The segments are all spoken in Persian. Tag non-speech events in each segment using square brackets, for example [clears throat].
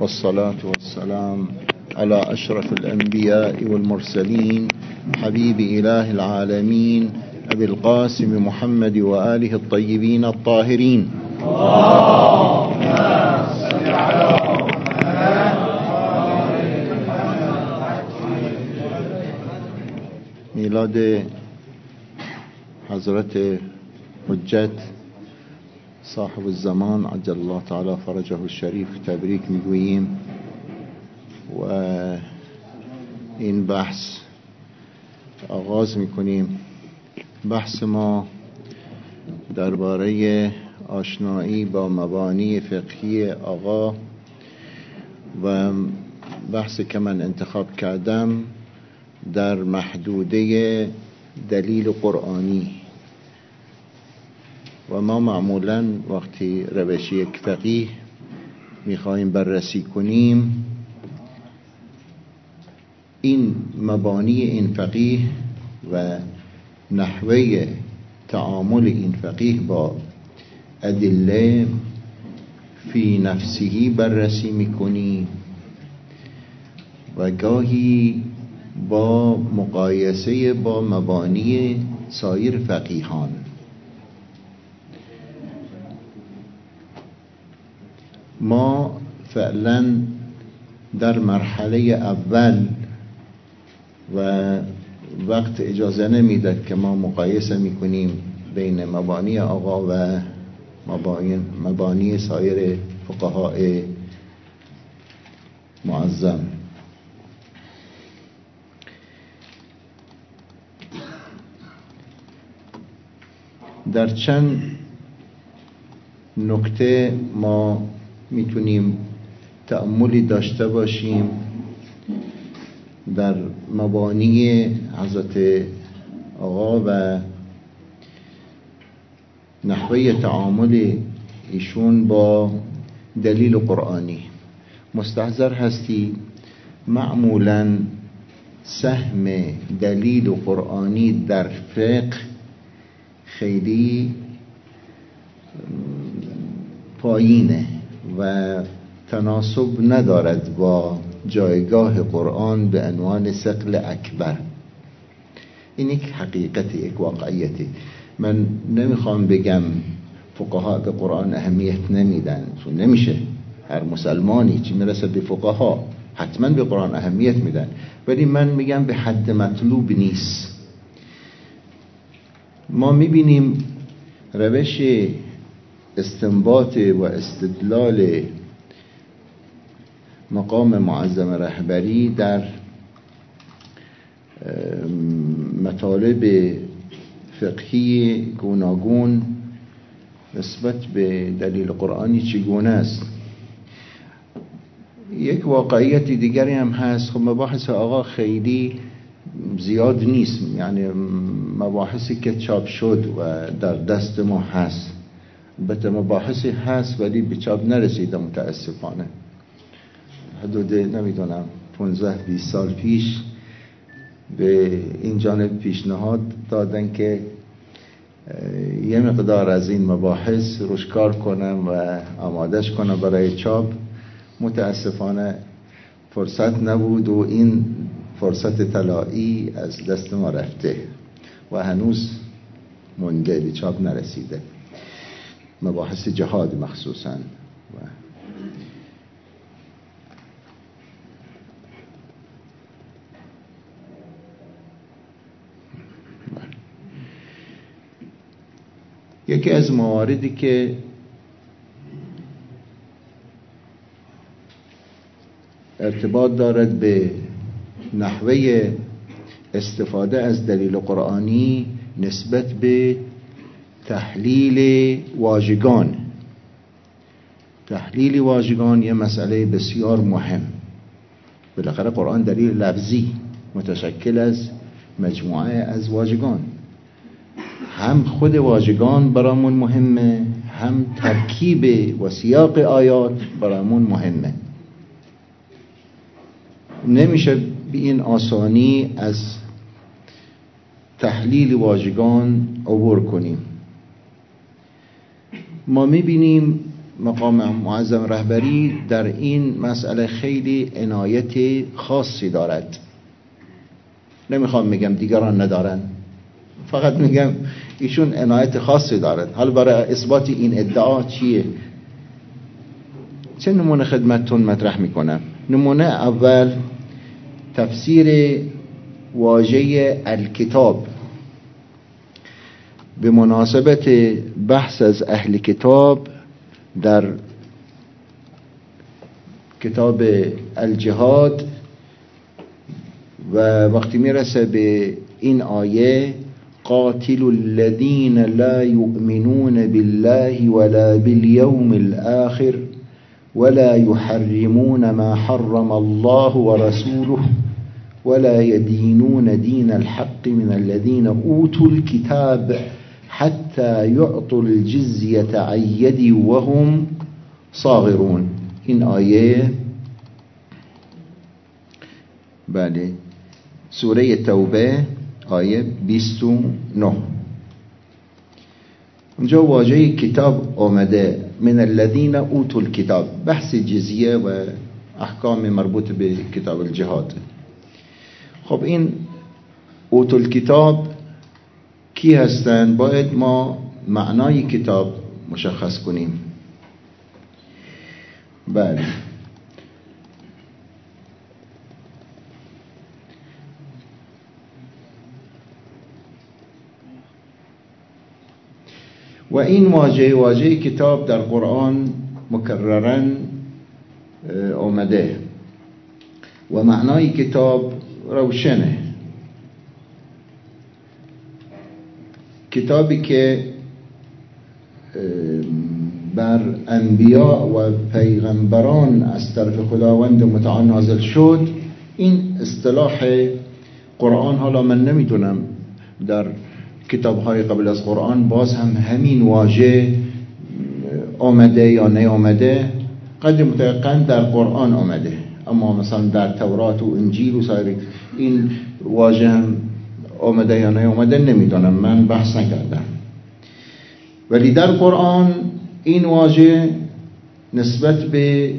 والصلاة والسلام على أشرف الأنبياء والمرسلين حبيب إله العالمين أبي القاسم محمد وآله الطيبين الطاهرين. میلاد حضرت حجت صاحب الزمان عجل الله تعالی فرجه الشریف تبریک می‌گوییم. و این بحث آغاز می‌کنیم. بحث ما درباره آشنایی با مبانی فقهی آقا و بحث که من انتخاب کردم در محدوده دلیل قرآنی. و ما معمولا وقتی روش یک فقیه می‌خواهیم بررسی کنیم این مبانی این فقیه و نحوه تعامل این فقیه با ادله فی نفسهی بررسی می‌کنیم و گاهی با مقایسه با مبانی سایر فقیهان. ما فعلا در مرحله اول و وقت اجازه نمی‌داد که ما مقایسه می‌کنیم بین مبانی آقا و مبانی سایر فقهای معظم. در چند نکته ما می‌تونیم تأملی داشته باشیم در مبانی حضرت آقا و نحوه تعامل ایشون با دلیل قرآنی. مستحضر هستی معمولا سهم دلیل قرآنی در فقه خیلی پایینه. و تناسب ندارد با جایگاه قرآن به عنوان سقل اکبر. این یک حقیقت یک واقعیتی. من نمی‌خوام بگم فقها به قرآن اهمیت نمیدن. نمیشه. هر مسلمانی چی می‌رسه به فقها حتما به قرآن اهمیت میدن. ولی من میگم به حد مطلوب نیست. ما می‌بینیم روش استنباط و استدلال مقام معظم رهبری در مطالب فقهی گوناگون نسبت به دلیل قرآنی چگونه است. یک واقعیت دیگری هم هست. خب مباحث آقا خیلی زیاد نیست. یعنی مباحثی که چاپ شد و در دست ما هست. البته مباحثی هست ولی به چاپ نرسیده متاسفانه. حدود نمی‌دونم 15 20 سال پیش به این جانب پیشنهاد دادن که یه مقدار از این مباحث روش کار کنم و آمادش کنم برای چاپ. متاسفانه فرصت نبود و این فرصت طلایی از دست ما رفته و هنوز منده به چاپ نرسیده. مباحث جهاد مخصوصا. و یکی از مواردی که ارتباط دارد به نحوه استفاده از دلیل قرآنی نسبت به تحلیل واژگان. تحلیل واژگان یه مسئله بسیار مهم. بالاخره قرآن دلیل لفظی متشکل از مجموعه از واژگان. هم خود واژگان برامون مهمه هم ترکیب و سیاق آیات برامون مهمه. نمیشه به این آسانی از تحلیل واژگان عبور کنیم. ما می‌بینیم مقام معظم رهبری در این مسئله خیلی عنایت خاصی دارد. نمی‌خوام میگم دیگران ندارن. فقط میگم ایشون عنایت خاصی دارد. حالا برای اثبات این ادعا چیه؟ چه نمونه خدمتتون مطرح می‌کنم؟ نمونه اول تفسیر واژه الکتاب. به مناسبت بحث از أهل کتاب در کتاب الجهاد و وقتی میرسه به این آیه قاتل الذين لا يؤمنون بالله ولا باليوم الآخر ولا يحرمون ما حرم الله ورسوله ولا يدينون دين الحق من الذين أوتوا الكتاب حتى يعطوا الجزية عن وهم صاغرون. این آیه بله سورة توبه آیه 29 اونجا واژه کتاب آمده. من الذين اوتوا الكتاب. بحث جزیه و احکام مربوط به کتاب الجهاد. خب این اوتوا الكتاب کی هستند؟ باید ما معنای کتاب مشخص کنیم. بله. و این واژه واژه کتاب در قرآن مکررن آمده. و معنای کتاب روشنه. کتابی که بر انبیاء و پیغمبران از طرف خداوند متعال نازل شد. این اصطلاح قرآن حالا من نمی‌دونم در کتاب های قبل از قرآن باز هم همین واژه آمده یا نیامده. قدر متقن در قرآن آمده. اما مثلا در تورات و انجیل و سایر این واژه هم آمده یا نیامده نمی‌دونم من بحث نکردم. ولی در قرآن این واژه نسبت به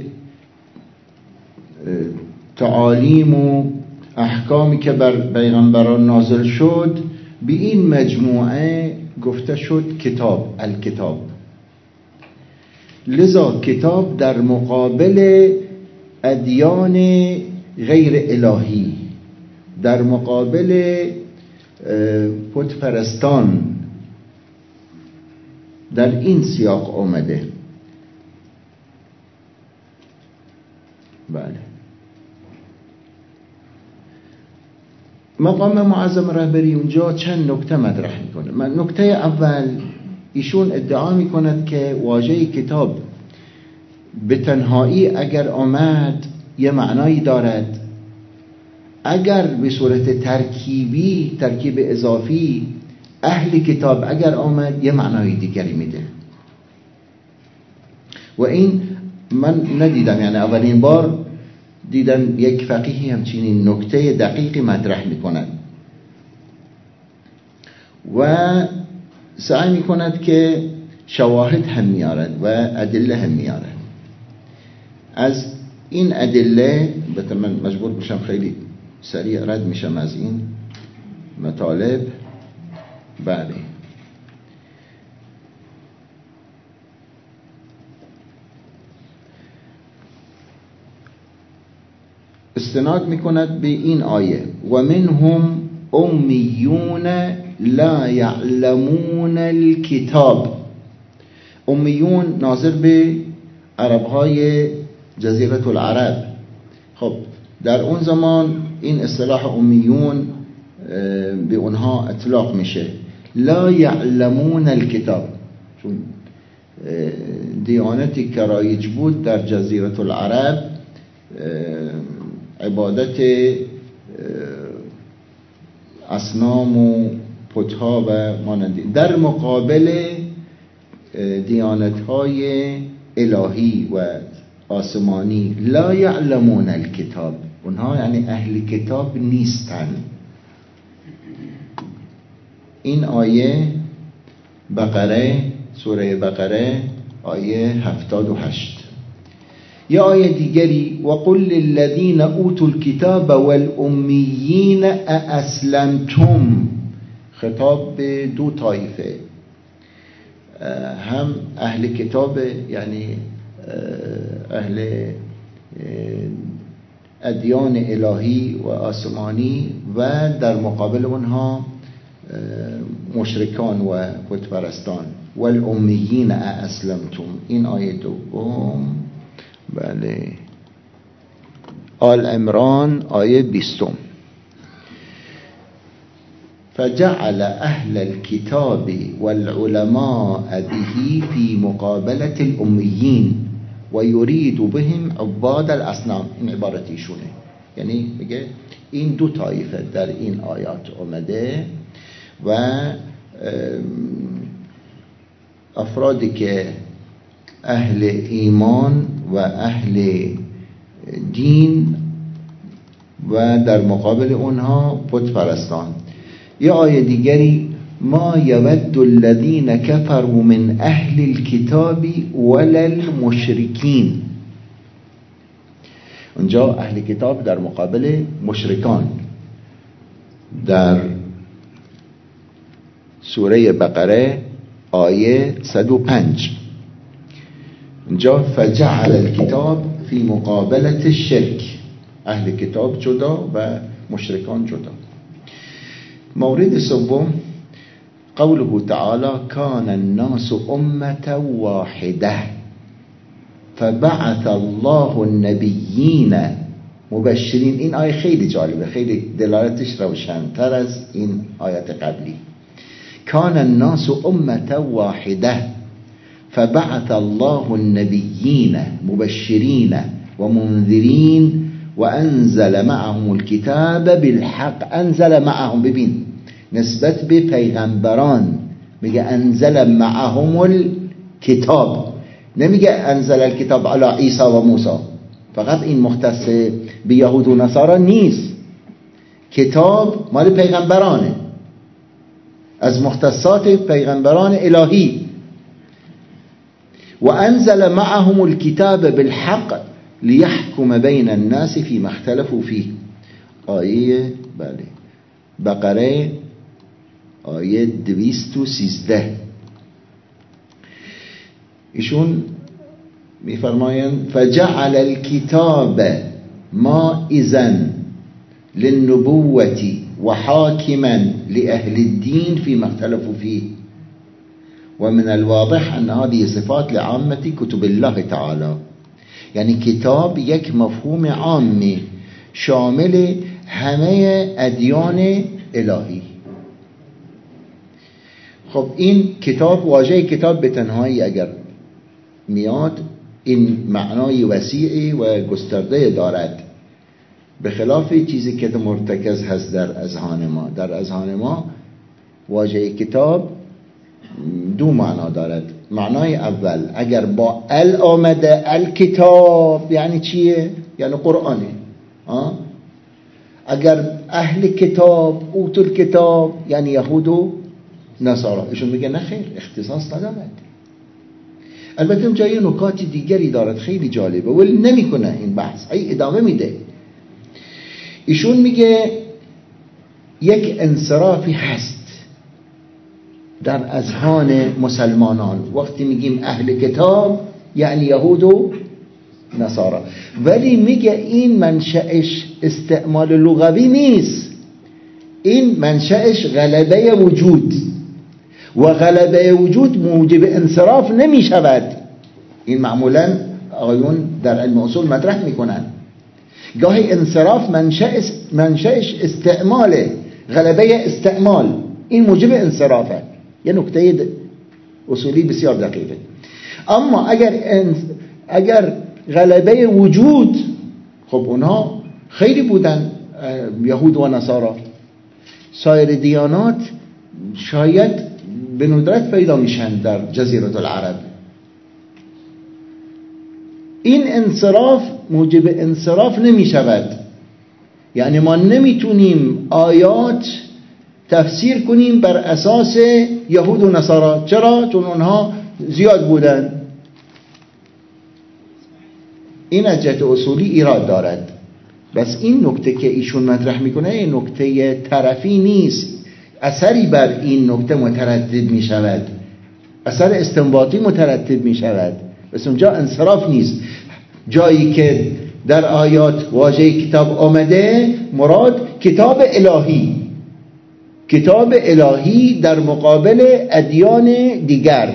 تعالیم و احکامی که بر پیغمبران نازل شد به این مجموعه گفته شد کتاب الکتاب. لذا کتاب در مقابل ادیان غیر الهی در مقابل پرستان در این سیاق آمده. بله. مقام معظم رهبری اونجا چند نکته مطرح می‌کنه. من نکته اول ایشون ادعا می‌کند که واژه کتاب به تنهایی اگر آمد یه معنایی دارد. اگر به صورت ترکیبی ترکیب اضافی اهل کتاب اگر آمد یه معنای دیگری میده. و این من ندیدم یعنی اولین بار دیدم یک فقیهی همچین نکته دقیقی مطرح می‌کند. و سعی می‌کند که شواهد هم میارد و ادله هم میارد. از این ادله به من مجبور بشم خیلی سریع رد میشم از این مطالب. بله. استناد می‌کند به این آیه. و منهم امیون لا یعلمون الكتاب امیون ناظر به عربهای جزیره العرب. خب در اون زمان این اصطلاح امیون به اونها اطلاق میشه. لا یعلمون الكتاب چون دیانتی که بود در جزیره العرب عبادت اسنام و پتها و مانندی. در مقابل دیانت های الهی و آسمانی. لا یعلمون الکتاب. اونها یعنی اهل کتاب نیستن. این آیه بقره سوره بقره آیه هفتاد و هشت. یه آیه دیگری و قل للذین اوتوا الكتاب والامیین اسلمتم خطاب به دو طایفه. هم اهل کتاب یعنی اهل ادیان الهی و آسمانی و در مقابل اونها مشرکان و پرستان و الامیین اسلمتم این آیه دوم. بله. آل امران آیه بیستم. فجعل أهل الكتاب والعلماء به في مقابلة الأميين ويريد بهم عباد الأصنام این عبارتیشونه یعنی میگه این دو طایفه در این آیات اومده و افرادی که اهل ایمان و اهل دین و در مقابل اونها پت پرستان. یه آیه دیگری ما یود الذین کفروا من اهل الكتاب ولا المشرکین اونجا اهل کتاب در مقابل مشرکان. در سوره بقره آیه 105 اونجا فجعل الكتاب فی مقابلت الشرک. اهل کتاب جدا و مشرکان جدا. مورد سوم قوله تعالى كان الناس أمة واحدة. فبعث الله النبيين مبشرین این آیه خیلی جالبه خیلی دلالتش روشنتر از این آیت قبلی. کان الناس أمة واحدة. فبعث الله النبيين مبشرين ومنذرين وأنزل معهم الكتاب بالحق. أنزل معهم ببین نسبت به پیغمبران. میگه انزل معهم الكتاب نمیگه انزل الكتاب على عیسی و موسی. فقط این مختص به یهود و نصارا نیست. کتاب مال پیغمبرانه. از مختصات پیغمبران الهی. و انزل معهم الكتاب بالحق لیحکم بین الناس فی اختلفوا فيه آیه بله. بقره آیه دویست و سیزده. ایشون میفرمایند فجعل الكتاب ما اذن للنبوة وحاكما لأهل الدين فيما اختلفوا فيه ومن الواضح أن هذه صفات لعامة كتب الله تعالى یعنی کتاب یک مفهوم عامی شامل همه ادیان الهی. خب این کتاب واژه کتاب به تنهایی اگر میاد این معنای وسیعی و گسترده دارد به خلاف چیزی که مرتکز هست در اذهان ما در اذهان ما واژه کتاب دو معنا دارد معنای اول اگر با ال آمده الکتاب یعنی چیه؟ یعنی قرآنه آه؟ اگر اهل کتاب اوت کتاب یعنی یهود و نصارا. ایشون میگه نه خیر اختصاص ندارد. البته اونجا یه نکات دیگری دارد خیلی جالبه. ولی نمی‌کنه این بحث. ای ادامه میده. ایشون میگه یک انصرافی هست در اذهان مسلمانان. وقتی میگیم اهل کتاب یعنی یهود و نصارا. ولی میگه این منشأش استعمال لغوی نیست. این منشأش غلبه وجود. و غلبه وجود موجب انصراف نمی شود این معمولا آقایون در علم اصول مطرح می‌کنن گاهی انصراف منشأش, استعماله غلبه استعمال. این موجب انصرافه. یه نکته اصولی بسیار دقیقه. اما اگر اگر غلبه وجود خب اونها خیلی بودن یهود و نصارا. سایر دیانات شاید به ندرت پیدا میشن در جزیره العرب. این انصراف موجب انصراف نمی شود. یعنی ما نمی‌تونیم آیات تفسیر کنیم بر اساس یهود و نصارا. چرا؟ چون اونها زیاد بودن. این از جهت اصولی ایراد دارد. بس این نکته که ایشون مطرح می‌کنه این نکته طرفی نیست. اثری بر این نکته متردد می شود اثر استنباطی مترتب می شود بس اونجا انصراف نیست. جایی که در آیات واژه کتاب آمده مراد کتاب الهی. کتاب الهی در مقابل ادیان دیگر.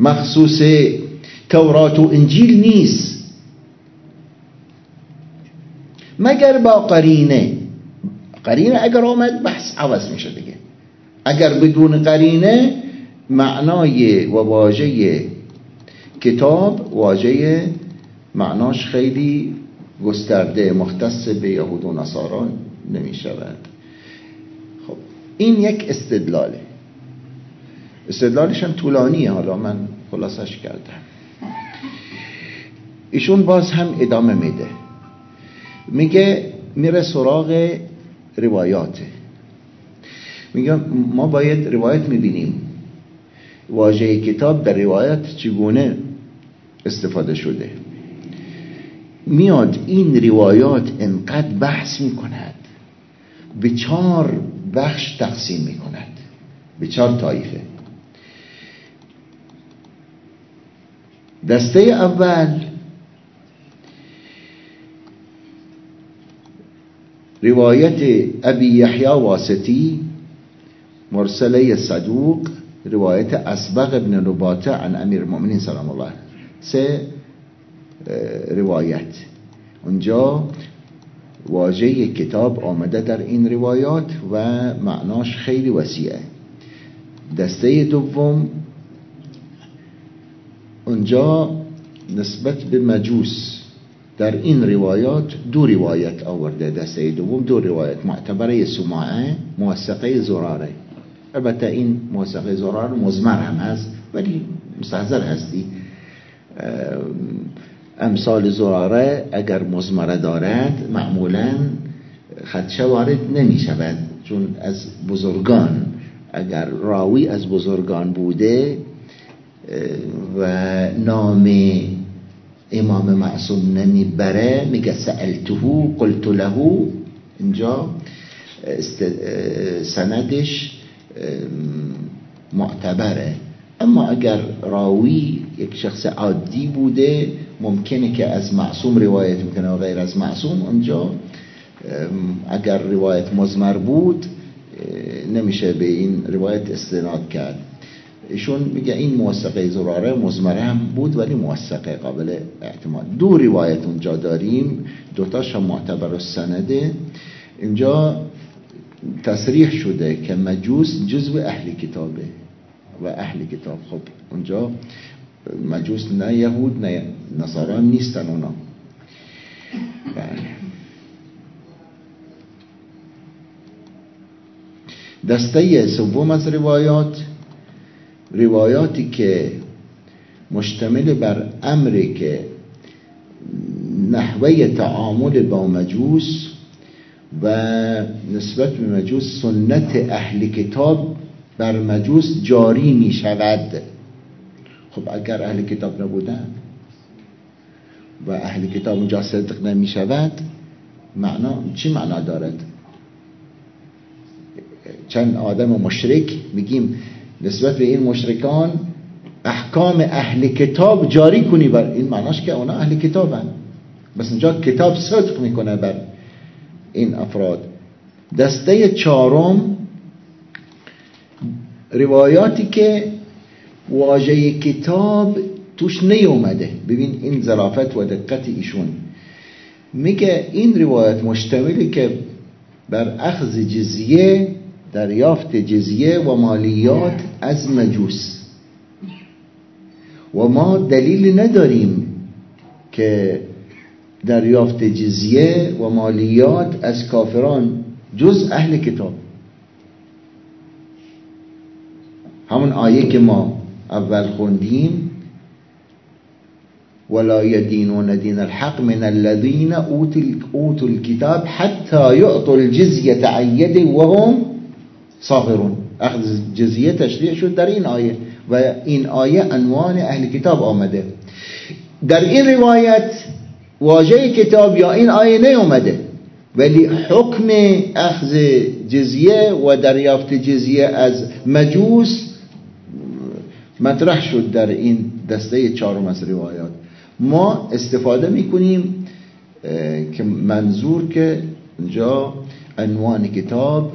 مخصوص تورات و انجیل نیست. مگر با قرینه قرینه اگر آمد بحث عوض میشه دیگه. اگر بدون قرینه معنای و واژه کتاب واژه معناش خیلی گسترده مختص به یهود و نصاران نمی شود خب این یک استدلاله. استدلالش هم طولانیه حالا من خلاصش کردم. ایشون باز هم ادامه میده. میگه میره سراغ روایاته. میگه ما باید روایت می‌بینیم. واژه کتاب در روایت چگونه استفاده شده؟ میاد این روایات انقدر بحث می‌کند به چهار بخش تقسیم می‌کند به چهار طایفه. دسته اول روایت ابی یحیی واسطی مرسله صدوق روایت اسبق ابن نباته عن امیر المؤمنین سلام الله سه روایت. اونجا واژه کتاب آمده در این روایات و معناش خیلی وسیعه. دسته دوم اونجا نسبت به مجوس. در این روایات دو روایت آورده دسته دوم دو روایت. معتبره سماعه موثقه زراره. البته این موثقه زراره مزمر هم هست ولی مستحضر هستی. امثال زراره اگر مزمره دارد معمولا خدشه وارد نمی شود چون از بزرگان اگر راوی از بزرگان بوده و نام امام معصوم نمی‌بره میگه سألته قلت له. اینجا سندش معتبره. اما اگر راوی یک شخص عادی بوده ممکنه که از معصوم روایت می‌کنه و غیر از معصوم اونجا اگر روایت مزمر بود نمیشه به این روایت استناد کرد. ایشون میگه این موثقه زراره مزمره هم بود ولی موثقه قابل اعتماد دو روایت اونجا داریم. دوتاش هم معتبر سنده اینجا تصریح شده که مجوس جزو اهل کتابه و اهل کتاب. خب اونجا مجوس نه یهود نه نصاران نیستن اونا. بله. دسته سوم از روایات روایاتی که مشتمل بر امری که نحوه تعامل با مجوس و نسبت به مجوس سنت اهل کتاب بر مجوس جاری می شود. خب اگر اهل کتاب نبودن و اهل کتاب اونجا صدق نمی شود معنا چی معنا دارد؟ چند آدم مشرک میگیم نسبت به این مشرکان احکام اهل کتاب جاری کنی بر این معناش که اونا اهل کتابن. بس اینجا کتاب صدق می‌کنه بر این افراد. دسته چهارم روایاتی که واژه کتاب توش نیومده. ببین این ظرافت و دقت ایشون. میگه این روایت مشتملی که بر اخذ جزیه دریافت جزیه و مالیات از مجوس و ما دلیل نداریم که دریافت جزیه و مالیات از کافران جز اهل کتاب. همون آیه که ما اول خوندیم ولا يدينون دين الحق من الذين اوتوا الكتاب حتى يعطوا الجزية عن يد وهم صاغرون. اخذ جزیه تشریع شد در این آیه و این آیه عنوان اهل کتاب آمده. در این روایت واژه کتاب یا این آیه نیومده. ولی حکم اخذ جزیه و دریافت جزیه از مجوس مطرح شد در این دسته چهارم از روایات. ما استفاده می‌کنیم که منظور که اینجا عنوان کتاب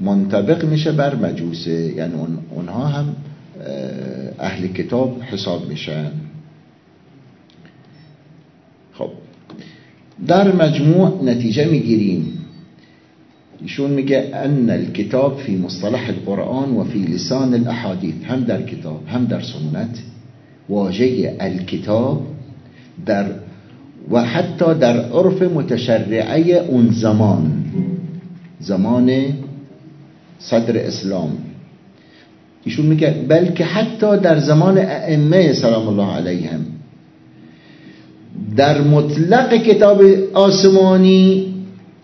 منطبق میشه بر مجوسه. یعنی اونها هم اهل کتاب حساب میشن. خب. در مجموع نتیجه می‌گیریم. ایشون میگه ان الكتاب فی مصطلح القرآن و فی لسان الاحادیث. هم در کتاب هم در سنت. واژه الکتاب در و حتی در عرف متشرعه اون زمان. زمان صدر اسلام. ایشون میگه بلکه حتی در زمان ائمه سلام الله علیهم در مطلق کتاب آسمانی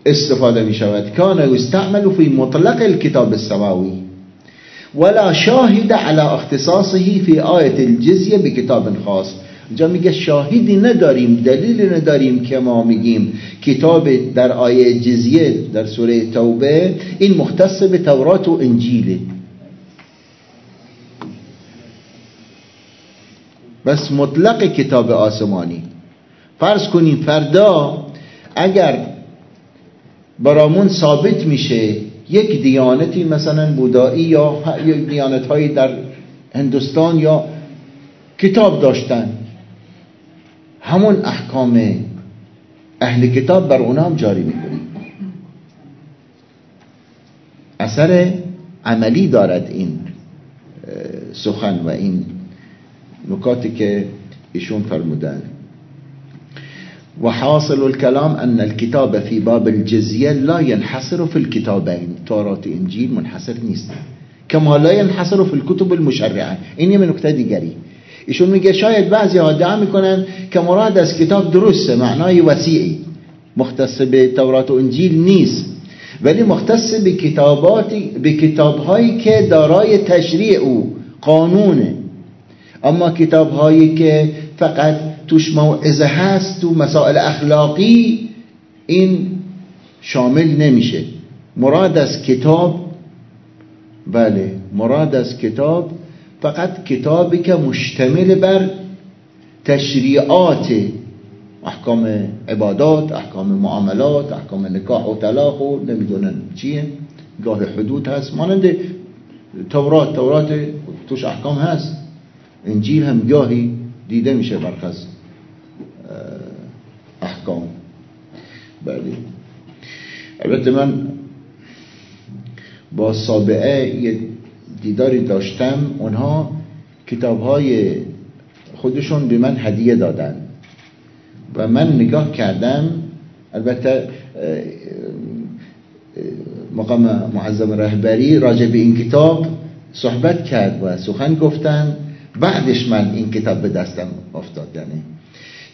استفاده می شود کان یستعمل فی مطلق الكتاب السماوی ولا شاهد على اختصاصه فی آیت الجزیه بکتاب خاص. اینجا میگه شاهدی نداریم دلیل نداریم که ما میگیم. کتاب در آیه جزیه در سوره توبه این مختص به تورات و انجیله. بس مطلق کتاب آسمانی. فرض کنیم فردا اگر برامون ثابت میشه یک دیانتی مثلا بودایی یا دیانت های در هندوستان یا کتاب داشتن همون احکام أهل کتاب بر اونا هم جاری میکنیم اثر عملی دارد این سخن و این نکاتی که ایشون فرمودن. و حاصل الكلام ان الكتاب في باب الجزیه لا ينحصر في الكتابين تورات انجیل منحصر نیست. کما لا ينحصر في الكتب المشرعه. این یه نکته دیگری. ایشون میگه شاید بعضی ها ادعا می‌کنن که مراد از کتاب درسته معنای وسیعی. مختص به تورات و انجیل نیست. ولی مختص به کتاباتی به کتابهایی که دارای تشریع او قانونه. اما کتابهایی که فقط توش موعظه هست تو مسائل اخلاقی این شامل نمیشه. مراد از کتاب بله مراد از کتاب فقط کتابی که مشتمل بر تشریعات احکام عبادات احکام معاملات احکام نکاح و طلاق و نمی‌دونن چیه. گاه حدود هست. مانند تورات. تورات توش احکام هست. انجیل هم گاهی دیده میشه برخص احکام. بله. البته من با سابعه یه دیداری داشتم اونها کتاب های خودشون به من هدیه دادن. و من نگاه کردم البته مقام معظم رهبری راجع به این کتاب صحبت کرد و سخن گفتن. بعدش من این کتاب به دستم افتاد. یعنی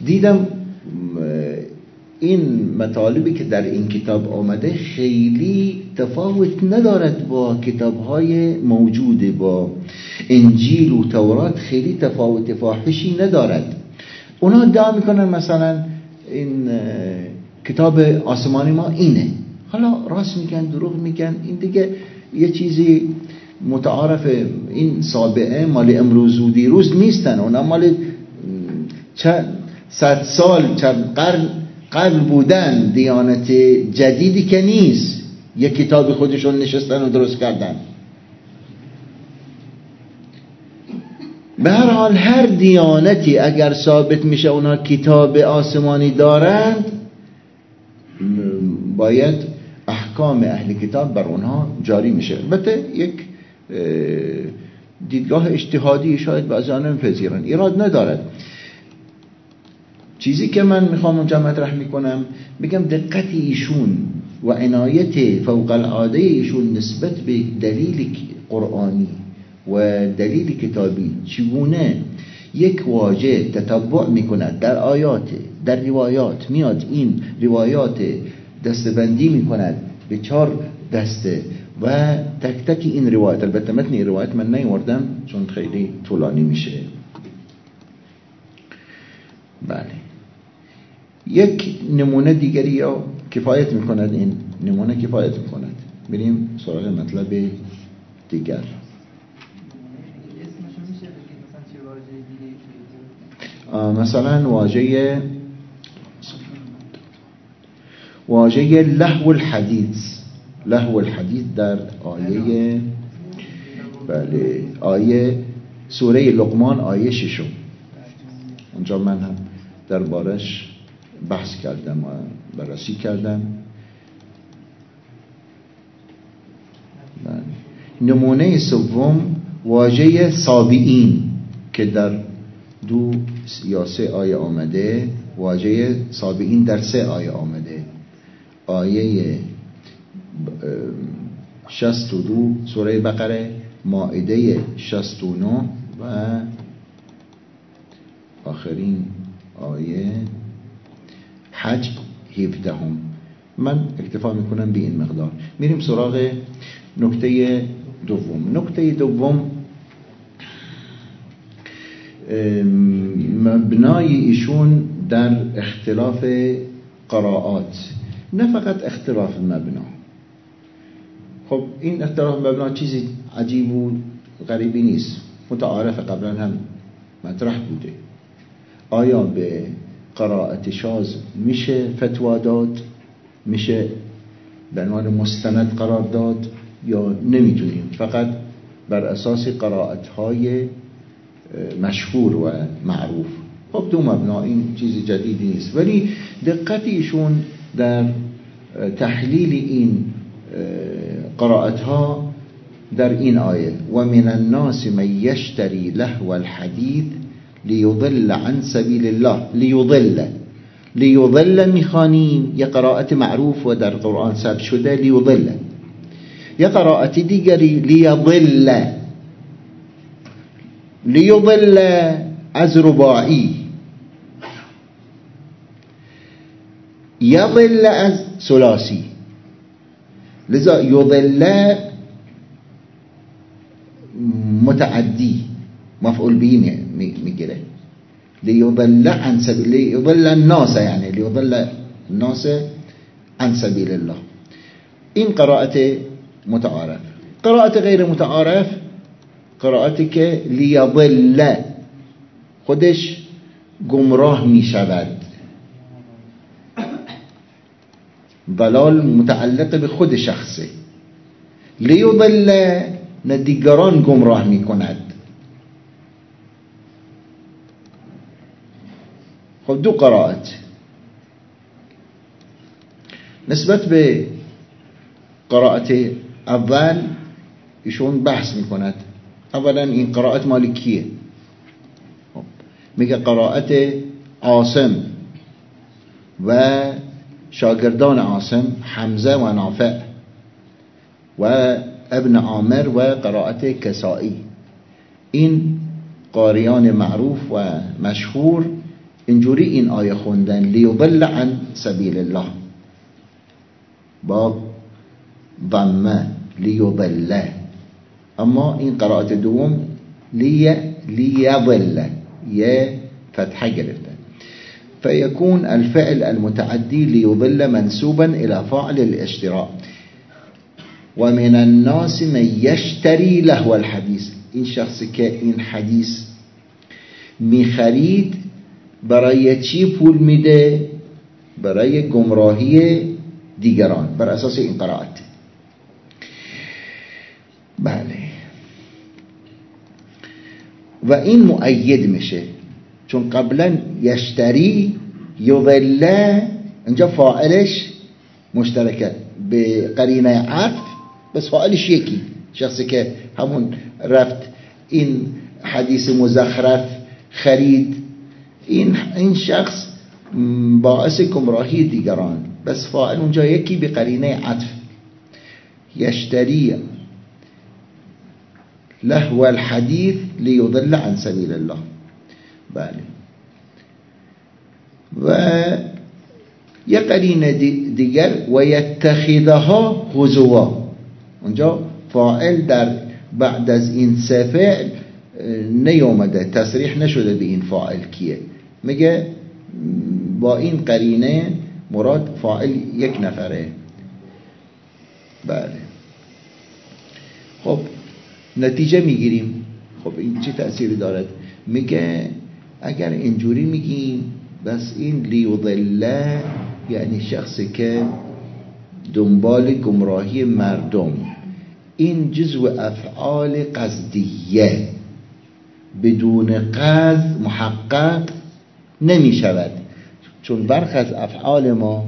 دیدم این مطالبی که در این کتاب آمده خیلی تفاوت ندارد با کتاب های موجود با انجیل و تورات خیلی تفاوت فاحشی ندارد. اونا ادعا می‌کنن مثلا این کتاب آسمانی ما اینه. حالا راست میگن دروغ میگن این دیگه یه چیزی متعارف این سابعه مال امروز و دیروز نیستن. اونا مال چند صد سال چند قرن قبل بودن دیانت جدیدی که نیست یه کتاب خودشون نشستن و درست کردن. به هر حال هر دیانتی اگر ثابت میشه اونا کتاب آسمانی دارند باید احکام اهل کتاب بر اونها جاری میشه. البته یک دیدگاه اجتهادی شاید بعضی آن پذیرن ایراد ندارد. چیزی که من می‌خوام اونجا مطرح می‌کنم بگم دقت ایشون و عنایت فوق العاده ایشون نسبت به دلیل قرآنی و دلیل کتابی چگونه یک واژه تتبع می‌کند در آیات در روایات میاد این روایات دستبندی می‌کند به چهار دسته و تک تک این روایت البته متن این روایت من نیوردم چون خیلی طولانی میشه. بله. یک نمونه دیگری یا کفایت می‌کند این نمونه کفایت می‌کند. بریم سراغ مطلب دیگر. مثلا واژه واژه لهو الحدیث. لهو الحدیث در آیه بله آیه سوره لقمان آیه ششم. اونجا من هم در بارش بحث کردم و بررسی کردم بله. نمونه سوم واژه سابعین که در دو یا سه آیه آمده واژه سابعین در سه آیه آمده آیه شست و دو سوره بقره و نو و آخرین آیه حج هفدهم. من اکتفا می‌کنم به این مقدار. میریم سراغ نکته دوم. نکته دوم مبنای ایشون در اختلاف قراءات نه فقط اختلاف مبنا. خب این اختلاف مبنا چیزی عجیب و غریبی نیست. متعارف قبلا هم مطرح بوده. آیا به قراءت شاز میشه فتوا داد؟ میشه به عنوان مستند قرار داد یا نمی‌تونیم؟ فقط بر اساس قراءت های مشهور و معروف. خب دو مبنا این چیزی جدیدی نیست. ولی دقتیشون در تحلیل این قراءت ها در این آیه. و من الناس من یشتری لهو الحديث لیضل عن سبیل الله. لیضل لیضل میخوانیم یه قراءت معروف و در قرآن ثبت شده لیضل یه قراءت دیگری لیضل لیضل از رباعی یضل از سلاسی لذا یضل متعدی مفعول به می‌گیره. لیضل عن سبیل لیضل الناس یعنی لیضل الناس عن سبیل الله. این قراءت متعارف. قراءت غیر متعارف قراءتی که لیضل خودش گمراه می شود ضلال متعلق به خود شخصه. لیضل ندیگران گمراه می کند خب دو قرائت. نسبت به قرائت اول ایشون بحث می کند اولا این قرائت مالکیه خب. میگه قرائت عاصم و شاگردان عاصم حمزه و نافع و ابن عامر و قرائت کسائی. این قاریان معروف و مشهور اینجوری این آیه خوندن لیضل عن سبیل الله. با ضمه لیضل. اما این قرائت دوم لی لیضل. یه فتحه گرفته. فيكون الفعل المتعدي ليضل منسوبا إلى فاعل الاشتراء. ومن الناس من يشتري لهو الحديث این شخص که این حدیث میخرید برای چی پول میده؟ برای گمراهی دیگران بر اساس این قرائت. بله. و این مؤید میشه. چون قبلا یشتری یضله اینجا فاعلش مشترکه. به قرینه عطف بس فاعلش یکی. شخصی که همون رفت این حدیث مزخرف خرید این این شخص باعث گمراهی دیگران. بس فاعل اونجا یکی به قرینه عطف. یشتری لهو الحديث ليضل عن سبيل الله. بله. و یه قرینه دیگر و یتخذها هزوا اونجا فاعل در بعد از این فعل نیومده. تصریح نشده به این فاعل کیه. میگه با این قرینه مراد فاعل یک نفره. بله. خب نتیجه می‌گیریم. خب این چه تأثیری دارد؟ میگه اگر اینجوری میگیم بس این لیوضله یعنی شخصی که دنبال گمراهی مردم. این جزو افعال قصدیه. بدون قصد محقق نمی شود چون برخ از افعال ما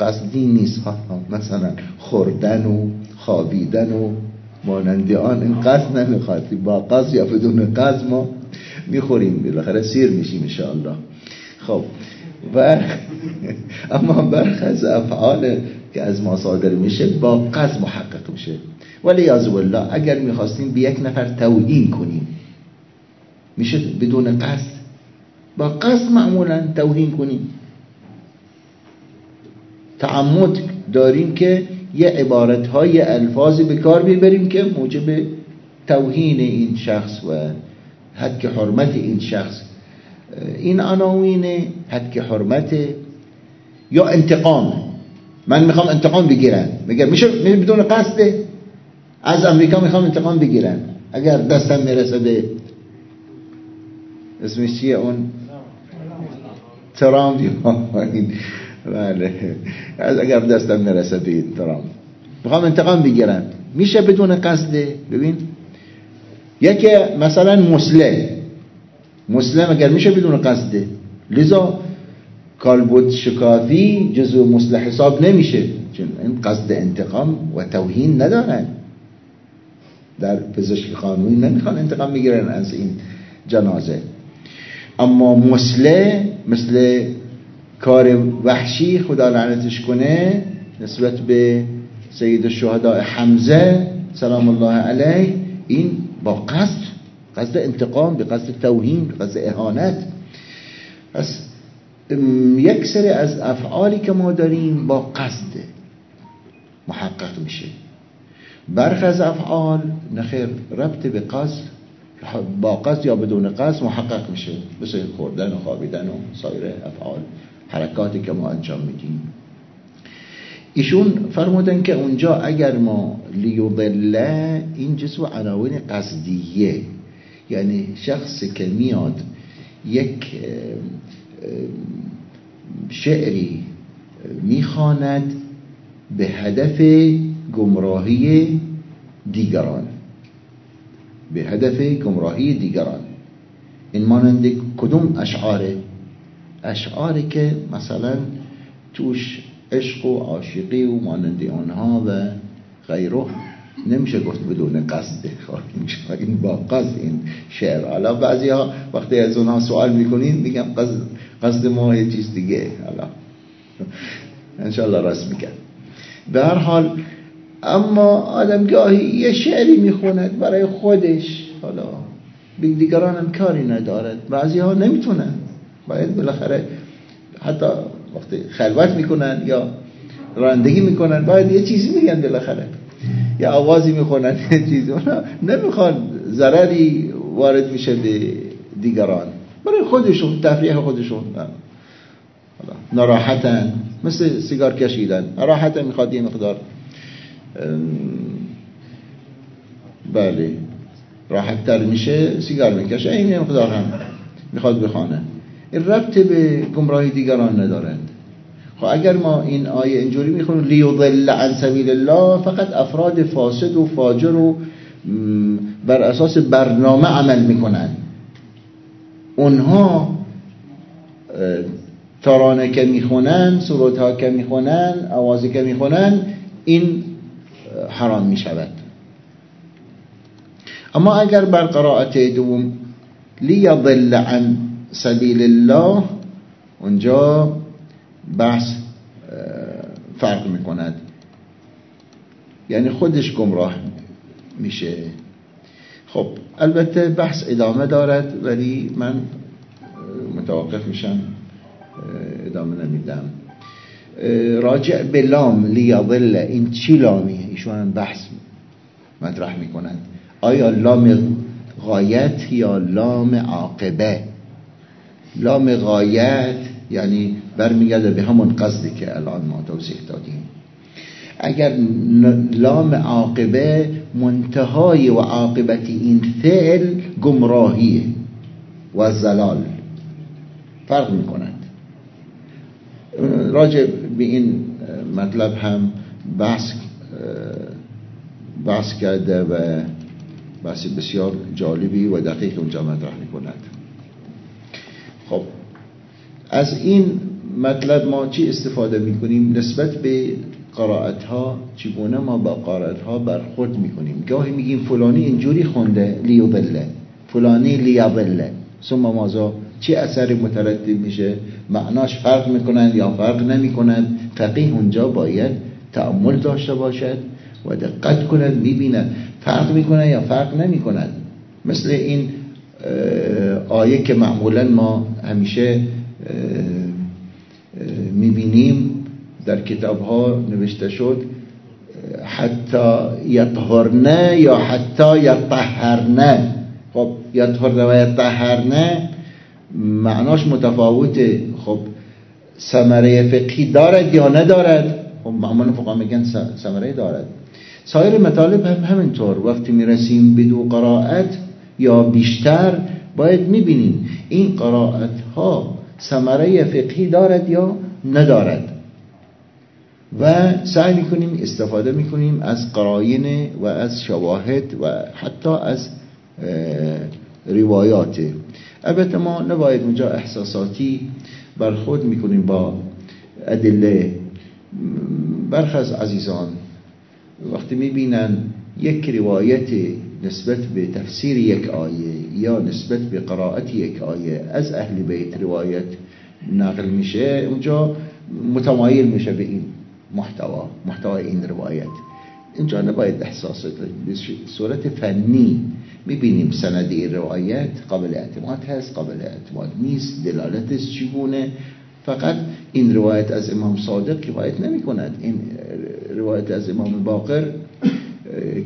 قصدی نیست مثلا خوردن و خوابیدن و مانند آن. این قصد نمی‌خواد. با قصد یا بدون قصد ما می‌خوریم. بالاخره سیر میشیم انشاءالله. خب. و [laughs] اما برخ از افعال که از ما صادر میشه با قصد محقق میشه. ولی یازو الله اگر می‌خواستیم به یک نفر توهین کنیم میشه بدون قصد با قصد معمولا توهین کنیم. تعمد داریم که یه عبارت های الفاظی به کار می‌بریم که موجب توهین این شخص و حد حرمت این شخص. این عناوین حد حرمت یا انتقام. من می‌خوام انتقام بگیرن. میگه میشه بدون قصده از امریکا می‌خوام انتقام بگیرن. اگر دستم می‌رسه به اسمش چیه؟ اون ترامپ. بله. از اگر دستم می‌رسه به این ترامپ. می‌خوام انتقام بگیرن میشه بدون قصده ببین یکی مثلا مسلم. مسلم اگر میشه بدون قصده لذا کالبوت شکافی جزو مسلح حساب نمیشه. چون این قصد انتقام و توهین ندارن. در پزشک قانونی نمی‌خوان انتقام می‌گیرن از این جنازه. اما مسله مثل کار وحشی خدا لعنتش کنه نسبت به سید الشهداء حمزه سلام الله علیه این با قصد قصد انتقام به قصد توهین به قصد اهانت. پس یک سری از افعالی که ما داریم با قصد محقق میشه. برخ از افعال نخیر ربط به قصد با قصد یا بدون قصد محقق میشه. مثل خوردن و خوابیدن و سایر افعال حرکاتی که ما انجام میدیم. ایشون فرمودن که اونجا اگر ما لیوضله این جزو عناوین قصدیه یعنی شخص که میاد یک شعری می‌خواند به هدف گمراهی دیگران. به هدف گمراهی دیگران. این مانند کدوم اشعاره؟ اشعاری که مثلا توش عشق و عاشقی و مانند آنها و غیره نمیشه گفت بدون قصد. این با قصد این شعر. حالا بعضی ها وقتی از اونها سوال می‌کنین میگم قصد, قصد ما یه چیز دیگه. حالا. انشالله راست میگن. به هر حال اما آدم گاهی یه شعری می‌خوند برای خودش. حالا دیگران هم کاری ندارد. بعضی ها نمی‌تونن. باید بالاخره حتی وقتی خلوت می‌کنن یا رانندگی می‌کنن باید یه چیزی میگن بالاخره. یا آوازی می‌خونن یه چیزی. نمی‌خوان ضرری وارد میشه به دیگران. برای خودشون تفریح خودشون. ناراحتن. مثل سیگار کشیدن. ناراحتن می‌خواد یه مقدار بله. راحت تر میشه سیگار می‌کشه. این مقدار هم می‌خواد بخوانه. این ربط به گمراهی دیگران ندارند خب اگر ما این آیه اینجوری می‌خونیم لیضل عن سبیل الله فقط افراد فاسد و فاجر و بر اساس برنامه عمل می‌کنن اونها ترانه که می‌خونن سرود ها که می‌خونن آوازی که می‌خونن این حرام می‌شود. اما اگر بر قرائت دوم لیضل عن سبیل الله اونجا بحث فرق می‌کند. یعنی خودش گمراه میشه. خب البته بحث ادامه دارد ولی من متوقف میشم ادامه نمیدم راجع به لام لیاضل این چی لامیه ایشون بحث مطرح می‌کنند. آیا لام غایت یا لام عاقبه؟ لام غایت یعنی برمیگرده به همون قصدی که الان ما توضیح دادیم. اگر لام عاقبه منتهای و عاقبت این فعل گمراهیه و زلال. فرق می‌کنند راجع به این مطلب هم بحث بحث کرده و بحث بسیار جالبی و دقیق اونجا مطرح می‌کند. خب از این مطلب ما چی استفاده می‌کنیم؟ نسبت به قرائت ها چگونه ما با قرائت ها برخورد می‌کنیم؟ گاهی میگیم فلانی اینجوری خونده لیوبله. فلانی لیابله ثم مازا چه اثری مترتب میشه معناش فرق می‌کنند یا فرق نمی‌کنند فقیه اونجا باید تعمل داشته باشد و دقت کند می‌بیند فرق می‌کنه یا فرق نمی‌کند. مثل این آیه که معمولا ما همیشه می‌بینیم در کتاب ها نوشته شد حتی یطهرنه یا حتی یطهرنه. خب یطهرنه و یطهرنه معناش متفاوته. خب ثمره فقهی دارد یا ندارد؟ خب معمولا فقها میگن ثمره دارد. سایر مطالب هم همینطور. وقتی می‌رسیم به دو قرائت یا بیشتر باید می‌بینیم این قرائت ها ثمره فقهی دارد یا ندارد. و سعی می‌کنیم استفاده می‌کنیم از قراین و از شواهد و حتی از روایات. البته ما نباید اونجا احساساتی برخورد می‌کنیم با ادله. برخ از عزیزان وقتی می‌بینن یک روایت نسبت به تفسیر یک آیه یا نسبت به قرائت یک آیه از اهل بیت روایت نقل میشه اونجا متمایل میشه به این محتوا محتوا این روایت. اینجا نباید احساسات به صورت فنی می‌بینیم سند روایت قابل اعتماد هست قابل اعتماد نیست دلالتش چگونه؟ فقط این روایت از امام صادق کفایت نمی کند این روایت از امام باقر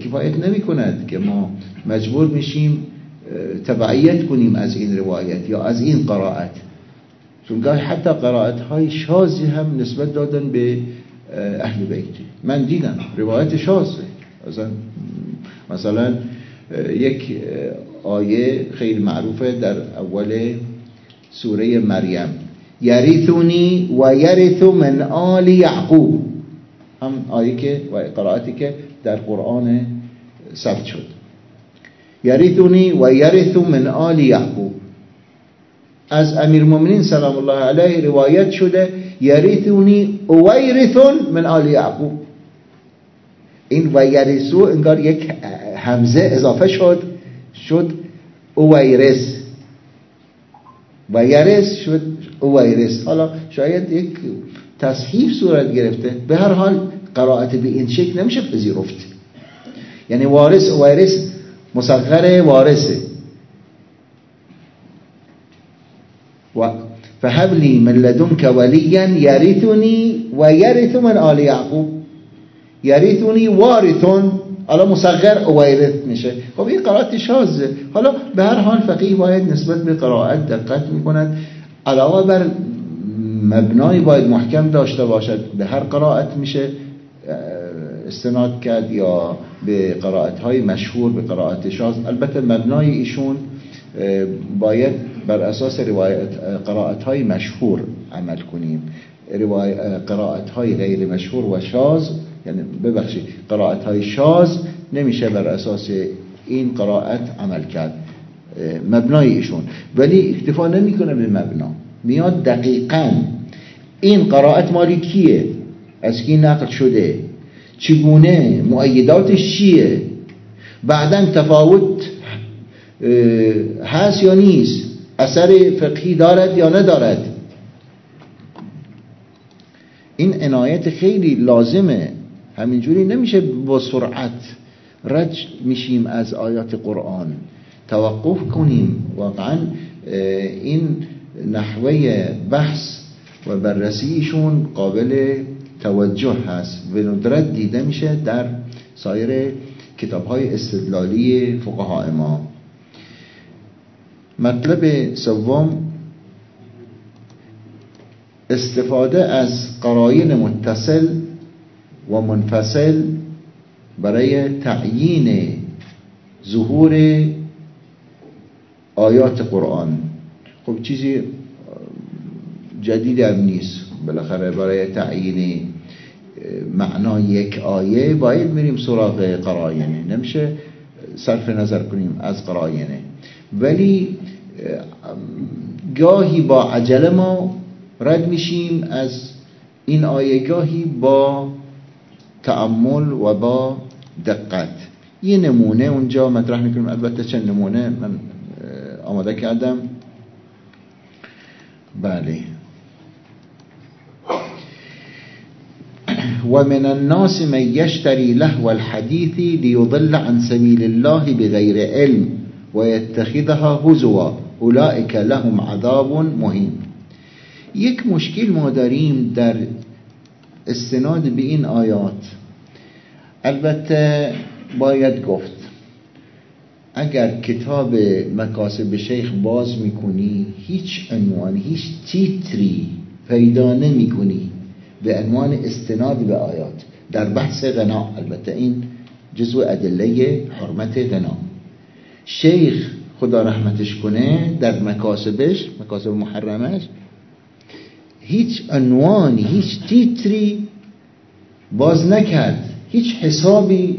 کفایت نمی کند که ما مجبور میشیم تبعیت کنیم از این روایت یا از این قرائت. چون گاهی حتی قرائت های شازی هم نسبت دادن به اهل بیت. من دیدم روایت شازه. مثلا یک آیه خیلی معروفه در اول سوره مریم. یریثونی و یریث من آل یعقوب. هم آیه که و قرائتی که در قرآن ثبت شد. یریثونی و یریث من آل یعقوب. از امیر مومنین سلام الله علیه روایت شده یریثونی و یریثون من آل یعقوب. این و یریثو انگار یک همزه اضافه شد شد اویرس. و یرس شد اویرس. حالا شاید یک تصحیف صورت گرفته. به هر حال قرائت به این شکل نمیشه پذیرفت. یعنی وارث اویرس مصغر وارثه. و فهب لی من لدنك ولیا یرثنی و من آل یعقوب. یرثنی وارثون حالا مصغر اویرث میشه. خب این قرائت شازه. حالا به هر حال فقیه باید نسبت به قرائت دقت می‌کند. علاوه بر مبنای باید محکم داشته باشد. به هر قرائت میشه استناد کرد یا به قرائت های مشهور به قرائت شاز. البته مبنای ایشون باید بر اساس روایت قرائت های مشهور عمل کنیم. قرائت های غیر مشهور و شاز یعنی ببخشید قرائت های شاز نمیشه بر اساس این قرائت عمل کرد مبنای ایشون. ولی اکتفا نمی‌کنه به مبنا. میاد دقیقا این قرائت مالی کیه؟ از کی نقل شده؟ چگونه؟ معیداتش چیه؟ بعدا تفاوت هست یا نیست؟ اثر فقهی دارد یا ندارد؟ این عنایت خیلی لازمه. همینجوری نمیشه با سرعت رج میشیم از آیات قرآن. توقف کنیم. واقعا این نحوه بحث و بررسیشون قابل توجه هست. به ندرت دیده میشه در سایر کتاب های استدلالی فقهای ما. مطلب سوم استفاده از قراین متصل و منفصل برای تعیین ظهور آیات قرآن. خب چیزی جدید هم نیست. بالاخره برای تعیین معنا یک آیه باید میریم سراغ قراینه نمیشه صرف نظر کنیم از قراینه ولی گاهی با عجله ما رد میشیم از این آیه گاهی با تعمل و با دقت. یه نمونه اونجا مطرح میکنیم البته چند نمونه؟ من آماده کردم. بله. [clears throat] ومن الناس من يشتري لهو الحديث ليضل عن سبيل الله بغير علم ويتخذها هزوا. اولئك لهم عذاب مهین. یک مشکل ما داریم در استناد به این آیات. البته باید گفت اگر کتاب مکاسب شیخ باز می‌کنی هیچ عنوان هیچ تیتری پیدا نمی‌کنی به عنوان استناد به آیات. در بحث غنا البته این جزو ادله حرمت غنا. شیخ خدا رحمتش کنه در مکاسبش مکاسب محرمش هیچ عنوانی هیچ تیتری باز نکرد. هیچ حسابی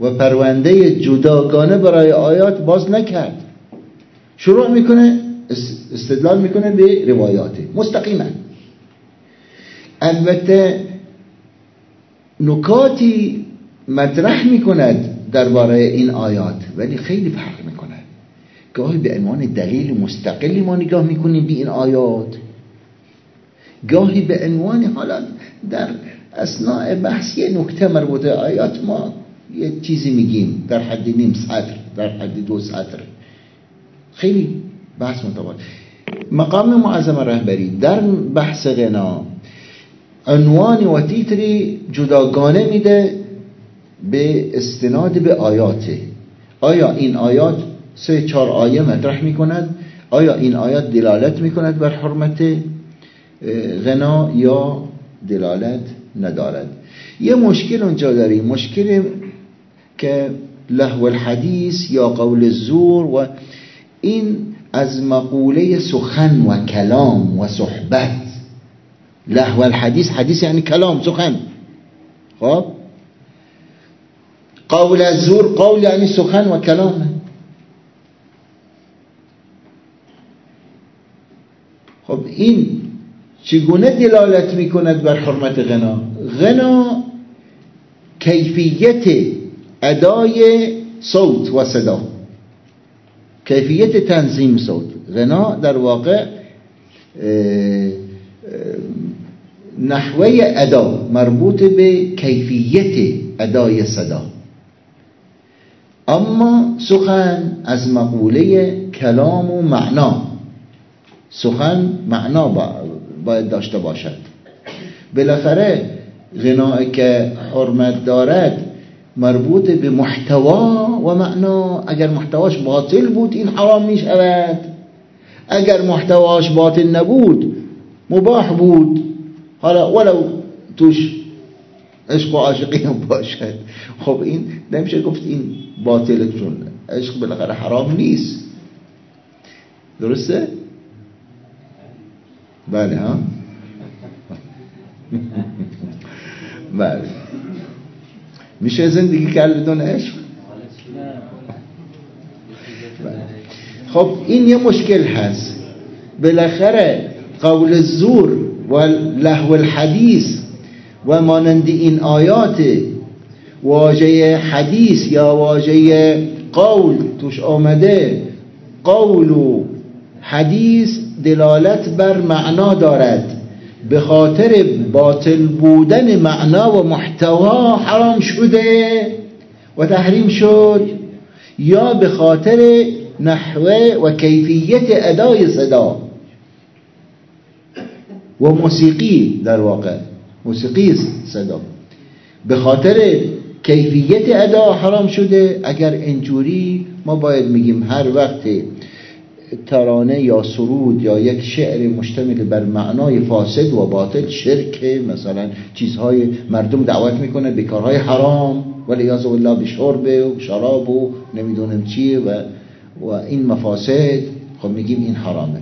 و پرونده جداگانه برای آیات باز نکرد. شروع می‌کنه استدلال می‌کنه به روایات. مستقیما. البته نکاتی مطرح می‌کند درباره این آیات ولی خیلی فرق می‌کند. گاهی به عنوان دلیل مستقلی ما نگاه می‌کنیم به این آیات. گاهی به عنوان حالا در اسناع بحث یه نکته مربوطه آیات ما یه چیزی میگیم در حد نیم سطر در حد دو سطر. خیلی بحث متوال مقام معظم رهبری در بحث غنا عنوان و تیتری جداگانه میده به استناد به آیاته آیا این آیات سه چهار آیه مطرح می‌کند؟ آیا این آیات دلالت می‌کند بر حرمت غنا یا دلالت ندارد. یه مشکل اونجا داریم. مشکل که لهو الحدیث یا قول الزور و این از مقوله سخن و کلام و صحبت. لهو الحدیث حدیث یعنی کلام سخن. خب؟ قول الزور قول یعنی سخن و کلام. خب این چگونه دلالت می‌کند بر حرمت غنا؟ غنا کیفیت ادای صوت و صدا. کیفیت تنظیم صوت. غنا در واقع نحوه ادا مربوط به کیفیت ادای صدا. اما سخن از مقوله کلام و معنا. سخن معنا باید داشته باشد. بالاخره غنایی که حرمت دارد مربوط به محتوا و معنا اگر محتواش باطل بود این حرام می شود اگر محتواش باطل نبود مباح بود. حالا ولو توش عشق و عاشقی هم باشد. خب این نمیشه گفت این باطل چون عشق بالاخره حرام نیست. درسته؟ بله ها؟ بله. میشه زندگی کرد بدون عشق؟ خب این یه مشکل هست. بالاخره قول الزور و لهو الحدیث و مانند این آیات واژه حدیث یا واژه قول توش آمده قول و حدیث دلالت بر معنا دارد. به خاطر باطل بودن معنا و محتوا حرام شده و تحریم شد. یا به خاطر نحوه و کیفیت ادای صدا و موسیقی در واقع. موسیقی صدا. به خاطر کیفیت ادا حرام شده. اگر اینجوری ما باید میگیم هر وقت ترانه یا سرود یا یک شعر مشتمل بر معنای فاسد و باطل شرک مثلا چیزهای مردم دعوت می‌کنه به کارهای حرام ولی یازو الله به شرب و شراب و نمی‌دونم چیه و و این مفاسد. خب میگیم این حرامه.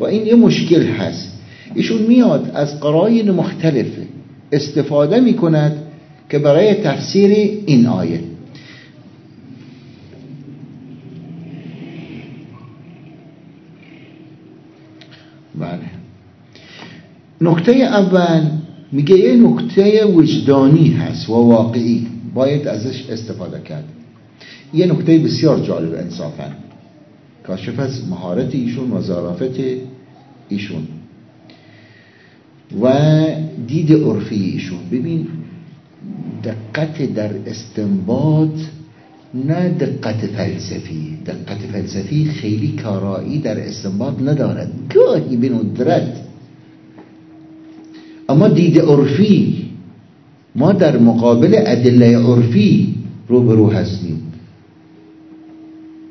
و این یه مشکل هست. ایشون میاد از قراین مختلف استفاده می‌کند که برای تفسیر این آیه بله نکته اول میگه یه نکته وجدانی هست و واقعی. باید ازش استفاده کرد. یه نکته بسیار جالب انصافا. کاشف از مهارت ایشون و ظرافت ایشون. و دید عرفی ایشون. ببین دقت در استنباط نه دقت فلسفی. دقت فلسفی خیلی کارایی در استنباط ندارد. گاهی به ندرت اما دید عرفی ما در مقابل ادله عرفی روبرو هستیم.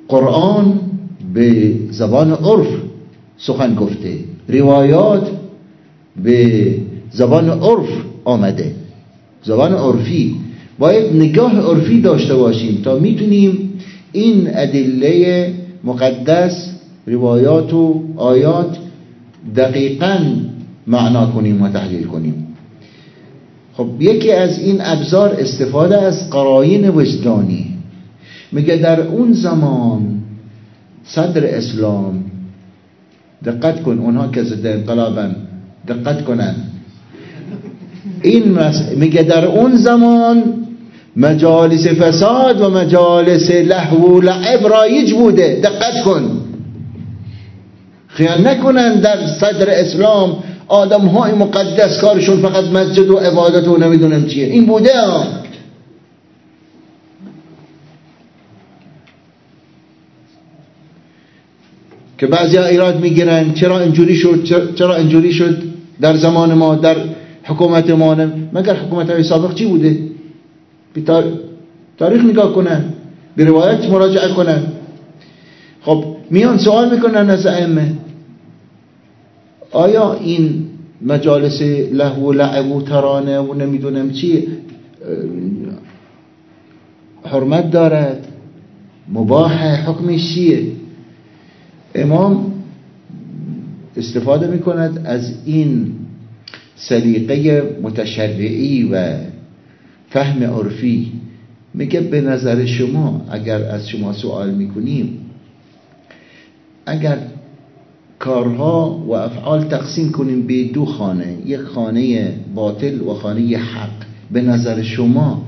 قرآن به زبان عرف سخن گفته. روایات به زبان عرف آمده. زبان عرفی. باید نگاه عرفی داشته باشیم تا می‌تونیم این ادله مقدس روایات و آیات دقیقا معنا کنیم و تحلیل کنیم. خب یکی از این ابزار استفاده از قراین وجدانی. میگه در اون زمان صدر اسلام دقت کن اونها که ضد انقلابن دقت کنن. این میگه در اون زمان مجالس فساد و مجالس لهو و لعب رایج بوده. دقت کن. خیال نکنن در صدر اسلام آدم های مقدس کارشون فقط مسجد و عبادت و نمی‌دونم چیه. این بوده ها. که بعضی ها ایراد می‌گیرن چرا اینجوری شد چرا اینجوری شد در زمان ما در حکومت ما؟ مگر حکومت های سابق چی بوده؟ به تاریخ نگاه کنن به روایت مراجعه کنن. خب میان سوال می‌کنن از ائمه. آیا این مجالس لهو و لعب و ترانه و نمی‌دونم چی حرمت دارد؟ مباح حکمش چیه؟ امام استفاده می‌کند از این سلیقه متشرعی و فهم عرفی. میگه به نظر شما اگر از شما سوال می‌کنیم اگر کارها و افعال تقسیم کنیم به دو خانه. یک خانه باطل و خانه حق. به نظر شما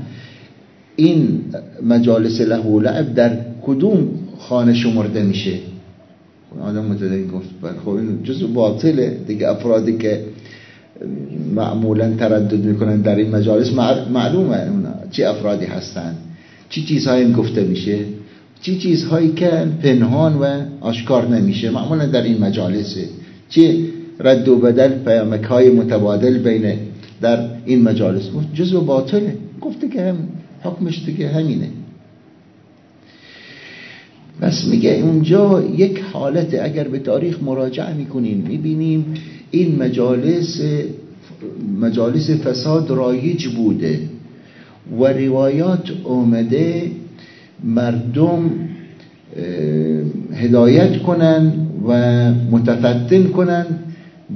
این مجالس له و لعب در کدوم خانه شمرده میشه؟ آدم متدین گفت بله، خب این جزو باطله. دیگه افرادی که معمولا تردد می‌کنن در این مجالس معلومه اونا چه افرادی هستن چی چیزهایی گفته میشه؟ چی چیزهایی که پنهان و آشکار نمیشه؟ معمولا در این مجالسه. چه رد و بدل پیامک های متبادل بین در این مجالس. جزو باطله گفته که هم حکمش دیگه همینه. بس میگه اونجا یک حالت اگر به تاریخ مراجعه می‌کنیم می‌بینیم این مجالس مجالس فساد رایج بوده و روایات اومده مردم هدایت کنن و متفتن کنن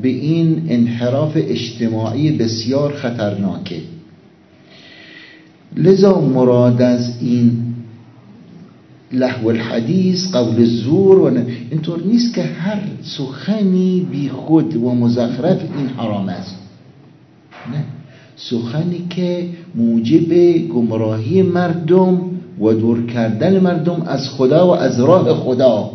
به این انحراف اجتماعی بسیار خطرناکه. لذا مراد از این لحو الحدیث قول الزور و اینطور نیست که هر سخنی بی خود و مزخرف این حرام است. نه. سخنی که موجب گمراهی مردم و دور کردن مردم از خدا و از راه خدا.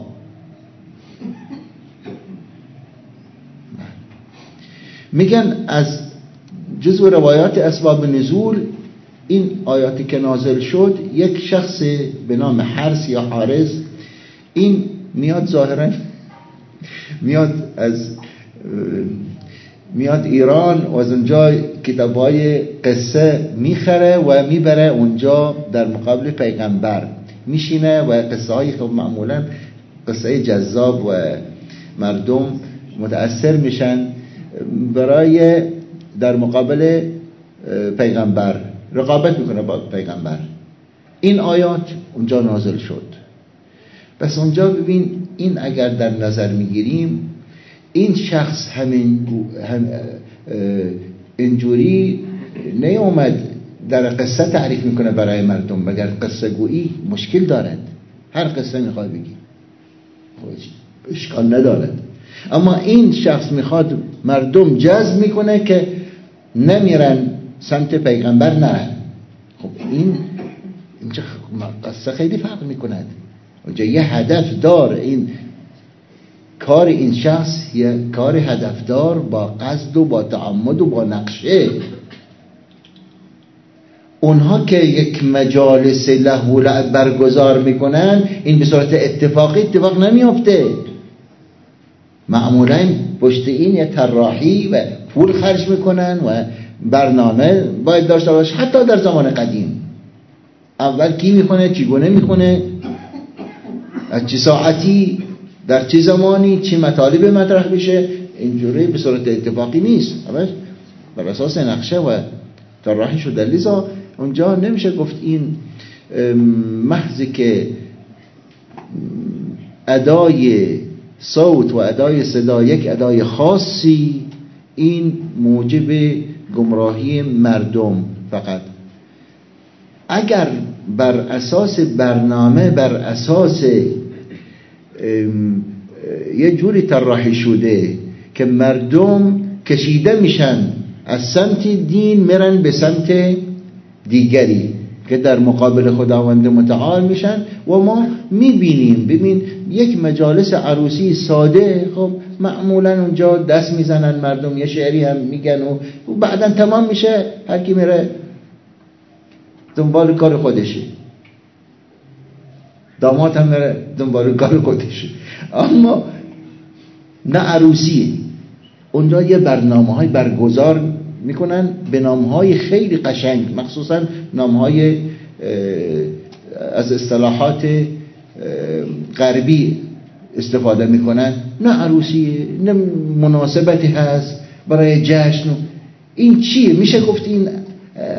میگن از جزو روایات اسباب نزول این آیاتی که نازل شد یک شخص به نام حرس یا حارس این میاد ظاهرا میاد از میاد ایران و از اونجا کتاب های قصه می‌خره و می‌بره اونجا در مقابل پیغمبر. میشینه و قصه های خب معمولا قصه جذاب و مردم متأثر میشن برای در مقابل پیغمبر. رقابت می‌کنه با پیغمبر. این آیات اونجا نازل شد. پس اونجا ببین این اگر در نظر می‌گیریم این شخص همین هم اینجوری نیومد در قصه تعریف می‌کنه برای مردم مگر قصه گویی مشکل دارد؟ هر قصه می‌خواد بگی. اشکال ندارد. اما این شخص می‌خواد مردم جذب می‌کنه که نمیرن سمت پیغمبر نرن. خب این اینجا قصه خیلی فرق می‌کند. اونجا یه هدف دار این کار این شخص یه کار هدفدار با قصد و با تعمد و با نقشه. اونها که یک مجالس له و برگزار می‌کنن این به صورت اتفاقی اتفاق نمیافته. معمولا پشت این یه طراحی و پول خرج می‌کنن و برنامه باید داشته باشه حتی در زمان قدیم. اول کی می‌خونه چیگونه می‌خونه؟ از چه ساعتی؟ در چه زمانی چه مطالب مطرح بشه اینجوری به صورت اتفاقی نیست. بر اساس نقشه و طراحی شده لذا اونجا نمیشه گفت این محضی که ادای صوت و ادای صدا یک ادای خاصی این موجب گمراهی مردم فقط. اگر بر اساس برنامه بر اساس یه جوری طراحی شده که مردم کشیده میشن از سمت دین میرن به سمت دیگری که در مقابل خداوند متعال میشن و ما می‌بینیم. ببین یک مجالس عروسی ساده خب معمولا اونجا دست می‌زنن مردم یه شعری هم میگن و بعدا تمام میشه هر کی میره دنبال کار خودشه. داماد هم میره دنبال کار خودشه اما نه عروسیه. اونجا یه برنامه های برگزار می‌کنن به نام های خیلی قشنگ مخصوصا نام های از اصطلاحات غربی استفاده می‌کنن. نه عروسی نه مناسبتی هست برای جشن. این چیه؟ میشه گفت این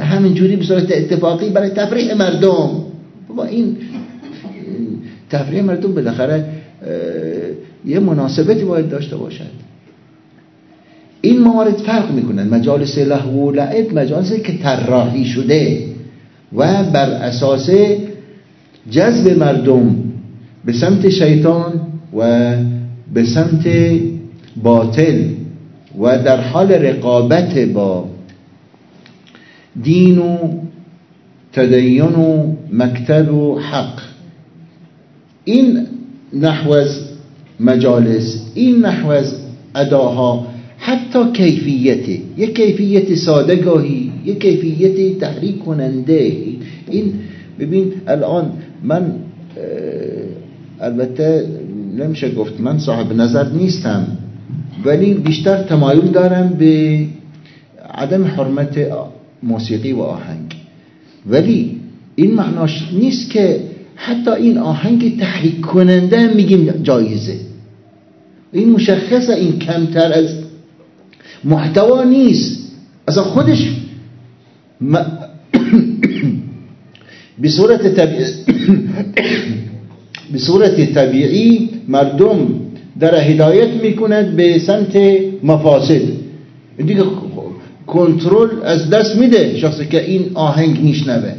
همینجوری به صورت اتفاقی برای تفریح مردم. با این تفریح مردم بالاخره یه مناسبتی باید داشته باشد این موارد فرق می‌کنن مجالس لهو و لعب مجالسی که طراحی شده و بر اساس جذب مردم به سمت شیطان و به سمت باطل و در حال رقابت با دین و تدین و مکتب و حق. این نحو مجالس این نحو اداها حتی کیفیتی یک کیفیت ساده گاهی یک کیفیت تحریک کننده این ببین الان من البته نمیشه گفت من صاحب نظر نیستم ولی بیشتر تمایل دارم به عدم حرمت موسیقی و آهنگ. ولی این معناش نیست که حتی این آهنگ تحریک کننده میگیم جایزه. این مشخصه این کمتر از محتوا نیست. اصلا خودش به صورت طبیعی به طبیعی مردم در هدایت می‌کند به سمت مفاسد. دیگه کنترل از دست میده شخصی که این آهنگ میشنوه.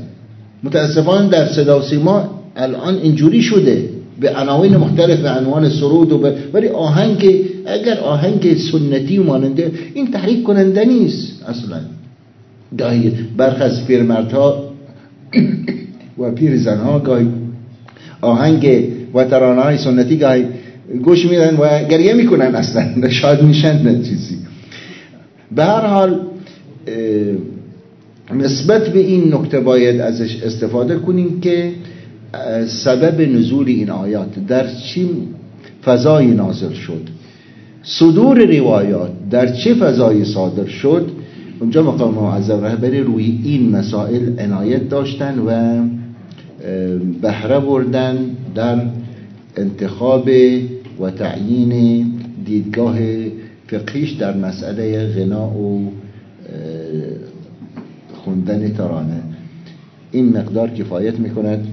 متاسفانه در صدا و سیما الان اینجوری شده. به عناوین مختلف به عنوان سرود و ولی آهنگ اگر آهنگ سنتی و ماننده این تحریک کننده نیست اصلا. گاهی برخ از پیرمردها و پیر زنها گاهی آهنگ و ترانه سنتی گاهی گوش میدن و گریه می‌کنن اصلا. [laughs] شاید میشن نه چیزی. به هر حال نسبت به این نکته باید ازش استفاده کنیم که سبب نزول این آیات در چه فضای نازل شد؟ صدور روایات در چه فضای صادر شد؟ اونجا مقام معظم رهبری روی این مسائل عنایت داشتن و بهره بردن در انتخاب و تعیین دیدگاه فقهیش در مسئله غنا و خوندن ترانه. این مقدار کفایت می‌کند.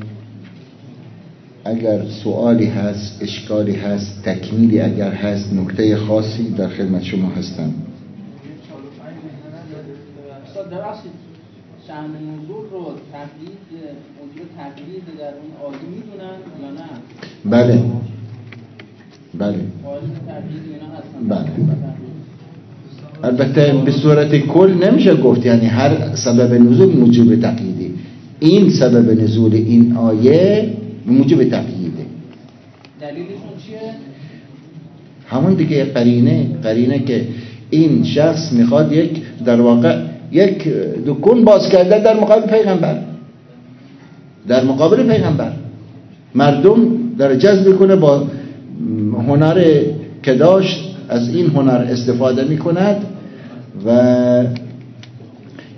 اگر سوالی هست اشکالی هست تکمیلی اگر هست نکته خاصی در خدمت شما هستم. نزول رو تقلید موجود تقلید در اون می‌دونن یا نه؟ بله. بله. بله البته به صورت کل نمیشه گفت یعنی هر سبب نزول موجب تقییده این سبب نزول این آیه موجب تقییده دلیلشون چیه؟ همون دیگه قرینه قرینه که این شخص می‌خواد یک در واقع یک دکون باز کرده در مقابل پیغمبر. در مقابل پیغمبر. مردم در جذب کنه با هنر که داشت از این هنر استفاده می کند و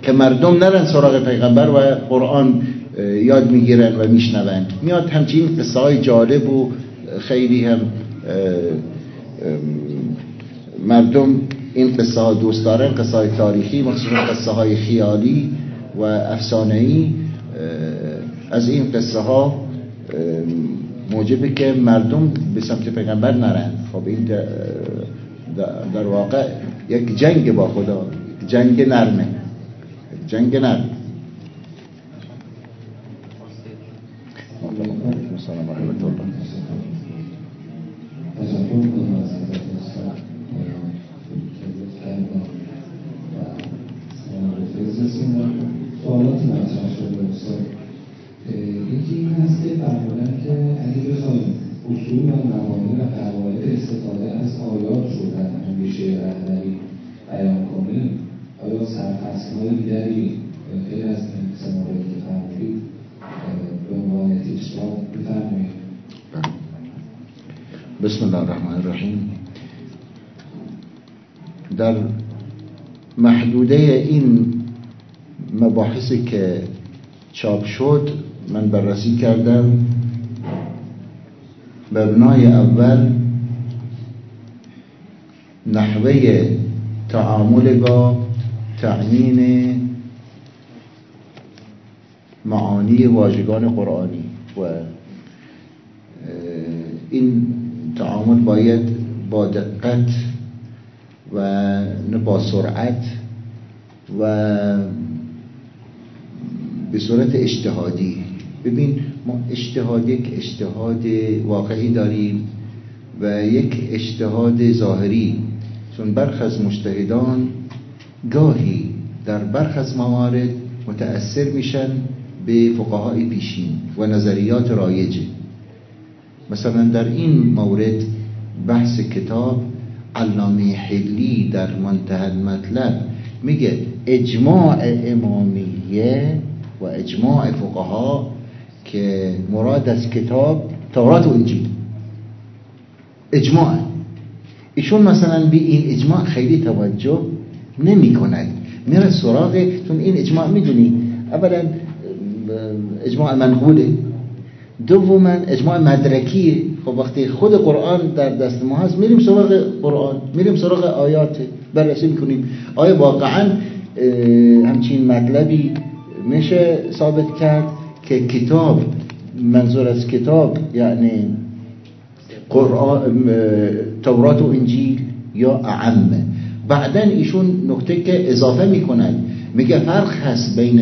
که مردم نرن سراغ پیغمبر و قرآن یاد می‌گیرن و میشنوند. میاد همچین قصه های جالب و خیلی هم مردم این قصه ها دوست دارن قصه های تاریخی مخصوصا قصه های خیالی و افسانه از این قصه ها موجبه که مردم به سمت پیغمبر نرن. خب این در واقع یک جنگ با خدا جنگ نرمه. جنگ نرمه السلام ورحمة الله سوالاتی مطرح شده استاد یکی این هست که فرمودن که اگه بخوایم اصول و مبانی و قواعد استفاده از آیات رو در اندیشه رهبری بیان کنیم آیا سرفصل های دیگری غیر از این که فرمودید به عنوان تکسباب بفرمایید بسم الله الرحمن الرحیم. در محدوده این مباحثی که چاپ شد من بررسی کردم. مبنای اول نحوه تعامل با تعیین معانی واژگان قرآنی و این تعامل باید با دقت و با سرعت و به صورت اجتهادی. ببین ما اجتهاد یک اجتهاد واقعی داریم و یک اجتهاد ظاهری. چون برخ از مجتهدان گاهی در برخ از موارد متأثر میشن به فقهای پیشین و نظریات رایجه مثلا در این مورد بحث کتاب علامه حلی در منتهى مطلب میگه اجماع امامیه و اجماع فقها که مراد از کتاب تورات و انجیل. اجماع ایشون مثلا به این اجماع خیلی توجه نمی کند. میره سراغ چون این اجماع می‌دونی اولا اجماع منقوله. دوما اجماع مدرکی خب وقتی خود قرآن در دست ما هست میریم سراغ قرآن میریم سراغ آیات. بررسی می‌کنیم. آیا واقعا همچین مطلبی میشه ثابت کرد؟ که کتاب منظور از کتاب یعنی قرآن تورات و انجیل یا اعمه بعدا ایشون نکته که اضافه می‌کنن میگه فرق هست بین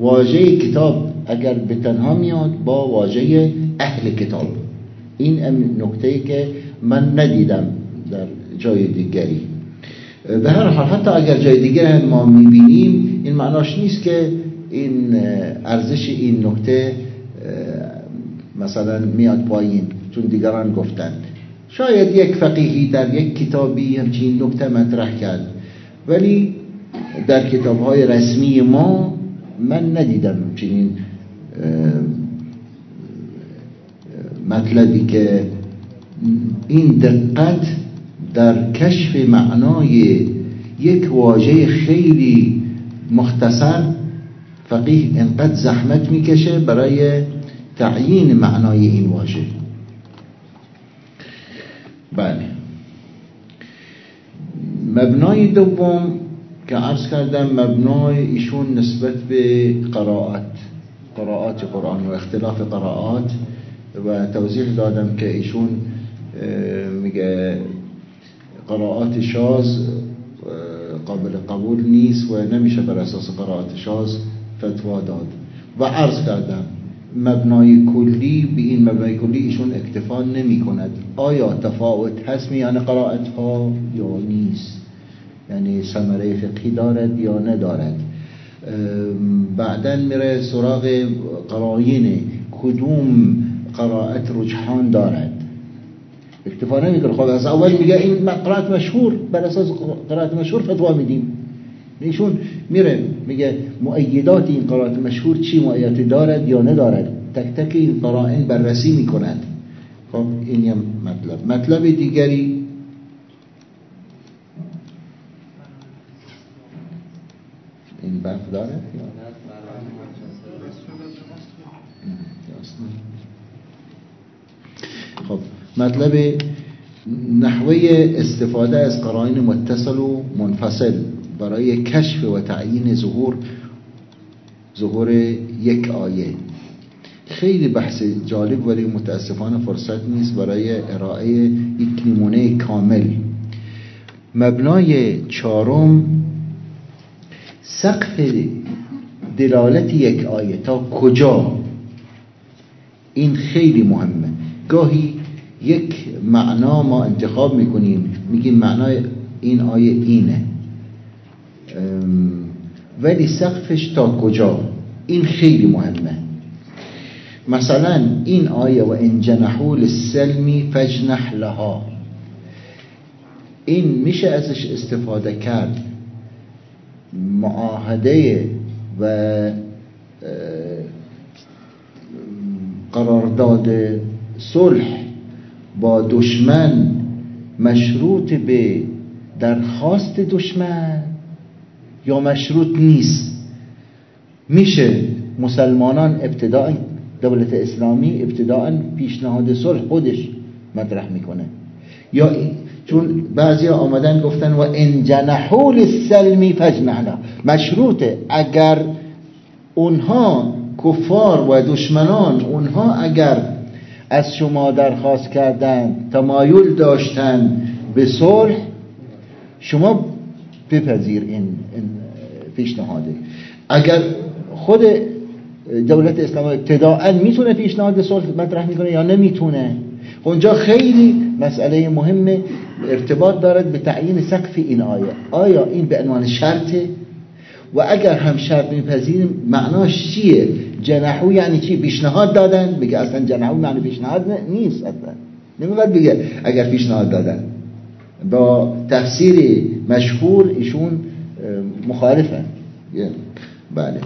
واژه کتاب اگر به تنها میاد با واژه اهل کتاب. این نکته که من ندیدم در جای دیگری. به هر حال حتی اگر جای دیگر ما می‌بینیم این معناش نیست که این ارزش این نکته مثلا میاد پایین چون دیگران گفتند. شاید یک فقیهی در یک کتابی همچین نکته مطرح کرد. ولی در کتاب های رسمی ما من ندیدم چنین مطلبی که این دقت در کشف معنای یک واژه خیلی مختصر فقیه انقدر زحمت می‌کشه برای تعیین معنای این واژه. بله. مبنای دوم که عرض کردم مبنای ایشون نسبت به قرائت قرائات قرآن و اختلاف قرائات و توضیح دادم که ایشون میگه قرائات شاز قابل قبول نیست و نمیشه بر اساس قرائات شاز فتوا داد. و عرض کردم مبنای کلی به این مبنای کلی ایشون اکتفا نمی کند. آیا تفاوت هست میان قرائت ها یا نیست؟ یعنی ثمره فقهی دارد یا ندارد؟ بعدا میره سراغ قراین کدوم قرائت رجحان دارد؟ اکتفا نمی‌کنه خب از اول میگه این قرائت مشهور. بر اساس قرائت مشهور فتوا میدیم. ایشون میره میگه مؤیدات این قرائت مشهور چی مؤیداتی دارد یا ندارد؟ تک تک این قرائن بررسی می‌کنند خب این یه مطلب. مطلب دیگری؟ این برف داره؟ خب مطلب نحوه استفاده از قرائن متصل و منفصل. برای کشف و تعیین ظهور ظهور یک آیه. خیلی بحث جالب ولی متاسفانه فرصت نیست برای ارائه یک نمونه کامل. مبنای چهارم سقف دلالت یک آیه. تا کجا؟ این خیلی مهمه. گاهی یک معنا ما انتخاب می‌کنیم میگیم معنای این آیه اینه. ولی سقفش تا کجا؟ این خیلی مهمه. مثلا این آیه و ان جنحوا للسلمی فجنح لها. این میشه ازش استفاده کرد. معاهده و قرارداد صلح با دشمن مشروط به درخواست دشمن. یا مشروط نیست. میشه مسلمانان ابتداء دولت اسلامی ابتداء پیشنهاد صلح خودش مطرح می‌کنه. یا چون بعضی آمدن گفتن و ان جنحوا للسلم فجنحنا مشروطه. اگر اونها کفار و دشمنان اونها اگر از شما درخواست کردن تمایل داشتن به صلح شما بپذیر این, این پیشنهاده اگر خود دولت اسلامی ابتداعا می‌تونه پیشنهاد صلح مطرح می‌کنه یا نمی‌تونه اونجا خیلی مسئله مهم ارتباط دارد به تعیین سقف این آیه. آیا این به عنوان شرطه و اگر هم شرط میپذیریم معناش چیه؟ جنحو یعنی چی؟ پیشنهاد دادن؟ بگه اصلا جنحو معنی پیشنهاد نیست اصلا. نمیگه بگه اگر پیشنهاد دادن. با تفسیر مشهور ایشون مخالفن. بله.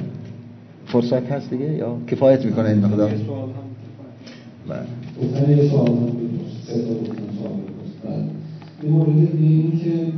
فرصت هست دیگه؟ یا کفایت می‌کنه این مقدار؟ بله. یه سوال مورد این که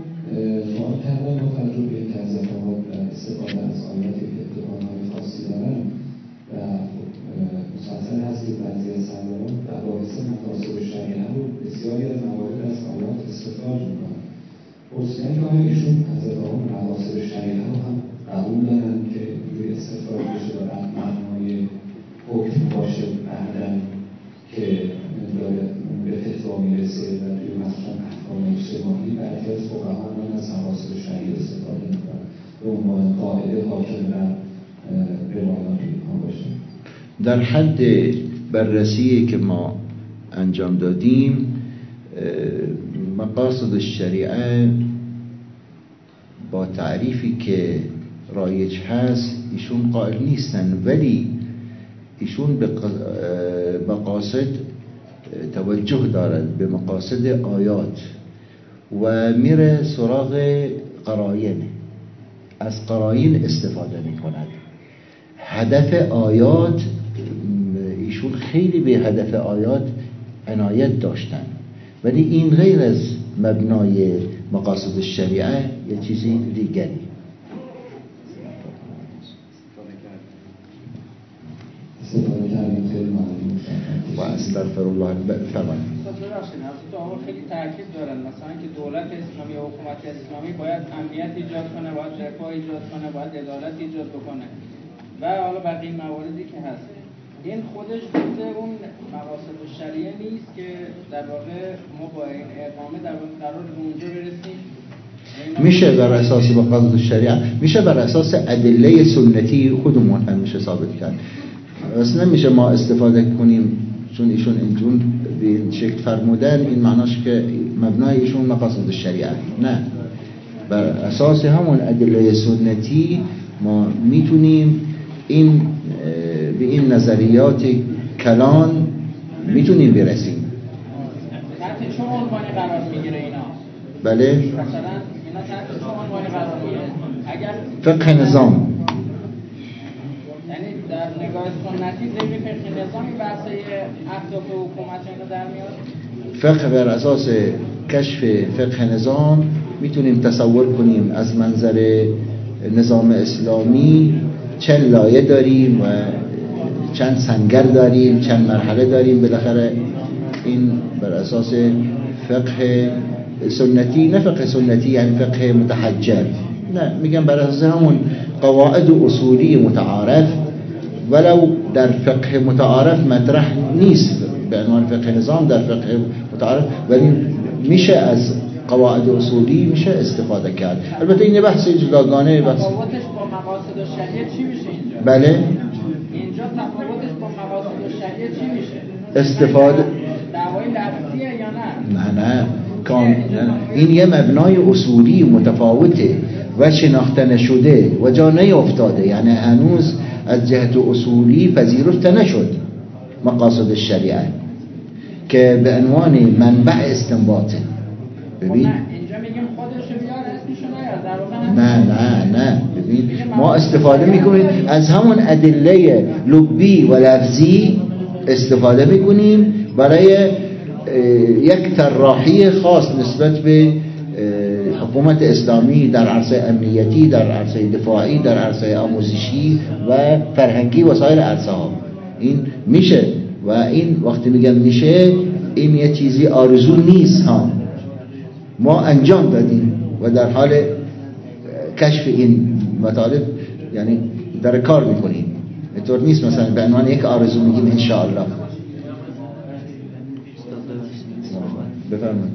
حد بررسی که ما انجام دادیم مقاصد الشریعه با تعریفی که رایج هست ایشون قائل نیستن ولی ایشون به مقاصد توجه دارد به مقاصد آیات و میره سراغ قراین از قراین استفاده می کند هدف آیات ایشون خیلی به هدف آیات عنایت داشتن. ولی این غیر از مبنای مقاصد شریعه یه چیزی دیگری. و استغفر الله فرمان خیلی تاکید دارن. مثلا که دولت اسلامی و حکومت اسلامی باید امنیت ایجاد کنه باید رفاه ایجاد کنه باید عدالت ایجاد بکنه. و حالا بقیه مواردی که هست. این خودش جزء اون مقاصد شریعه نیست که در واقع ما با این اقامه در واقع قرار به اونجا برسیم. میشه بر اساس مقاصد شریعه میشه بر اساس ادله سنتی خودمون هم میشه ثابت کرد. اصلا نمیشه ما استفاده کنیم چون ایشون اینجور به این شکل فرمودن این معناش که مبنای ایشون مقاصد شریعه نه. بر اساس همون ادله سنتی ما می‌تونیم این به این نظریات کلان می‌تونیم برسیم. تحت چه عنوانی قرار می‌گیره اینا؟ بله. مثلا اینا تحت عنوانی قرار می‌گیره اگر فقه نظام. یعنی در نگاه سنتی فقه نظامی بحثه اهداف حکومت اینو در میاد؟ فقه بر اساس کشف فقه نظام می‌تونیم تصور کنیم از منظر نظام اسلامی چند لایه داریم و چند سنگر داریم چند مرحله داریم. بالاخره این بر اساس فقه سنتی نه فقه سنتی یعنی فقه متحجر. نه میگم بر اساس همون قواعد و اصولی متعارف. ولو در فقه متعارف مطرح نیست به عنوان فقه نظام در فقه متعارف ولی میشه از قواعد اصولی میشه استفاده کرد. البته این بحث جداگانه بحث تفاوتش با مقاصد شریعه چی میشه اینجا؟ بله. اینجا تفاوتش با مقاصد شریعه چی میشه؟ استفاده دعوای لفظیه یا نه؟ نه نه. این یه مبنای اصولی متفاوته و شناخته نشده و جا نیافتاده. یعنی هنوز از جهت اصولی پذیرفته نشد مقاصد الشریعه که به عنوان منبع استنباطه. ببین. نه اینجا میگیم خودشو بیار اسمشو نیار در واقع نه نه نه. ببین ما استفاده می‌کنیم. از همون ادله لبی و لفظی استفاده می‌کنیم برای یک طراحی خاص نسبت به حکومت اسلامی در عرصه امنیتی در عرصه دفاعی در عرصه آموزشی و فرهنگی و سایر عرصه ها. این میشه و این وقتی میگم میشه این یه چیزی آرزو نیست ها. ما انجام دادیم و در حال کشف این مطالب یعنی در کار می‌کنیم. اینطور نیست مثلا به عنوان یک آرزو میگیم انشاءالله. بفرمایید.